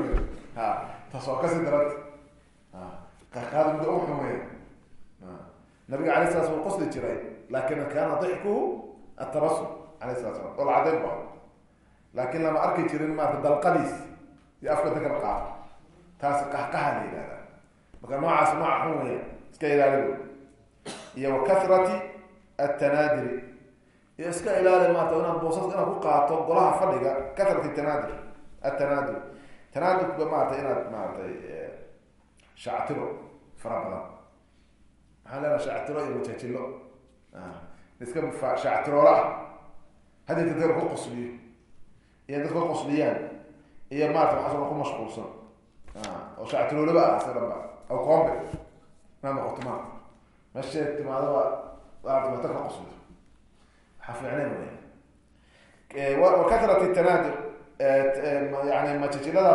<laughs> ha taasoo ka sii daranta qahqahadu mid u wey nabiga alay sala u qosli jiray laakiin kaana dixkuhu atabasum alayh sala slam la cadayn ba lama arki jirin maarata dalqadiis iyo afka dakal qaato. Taasi qahqaha la yihahda marka noocaas nooca xun weya iska ilaali iyo wa kathrati atanaadiri iyo iska ilaali maarata inaad boosas inaad ku qaato golaha fadhiga kathrati tanaadir atanaadur tanaadurka maarata inaad maaratay shactiro fara badan. Maxaa leedaha shactiro iyo majajilo iska shactiroola. Ah haddii dadka ku qosliyo iyo dadka qosliyaan iyo maarata waxaasoo ku mashquulsan. Oo shactiroolaba ah si dhanba aw koombe ma noqoto maarta meesha timaadaba maarata ka qosliyo waxaa fiicneen wey wa kathrati tanaadir yani majajilada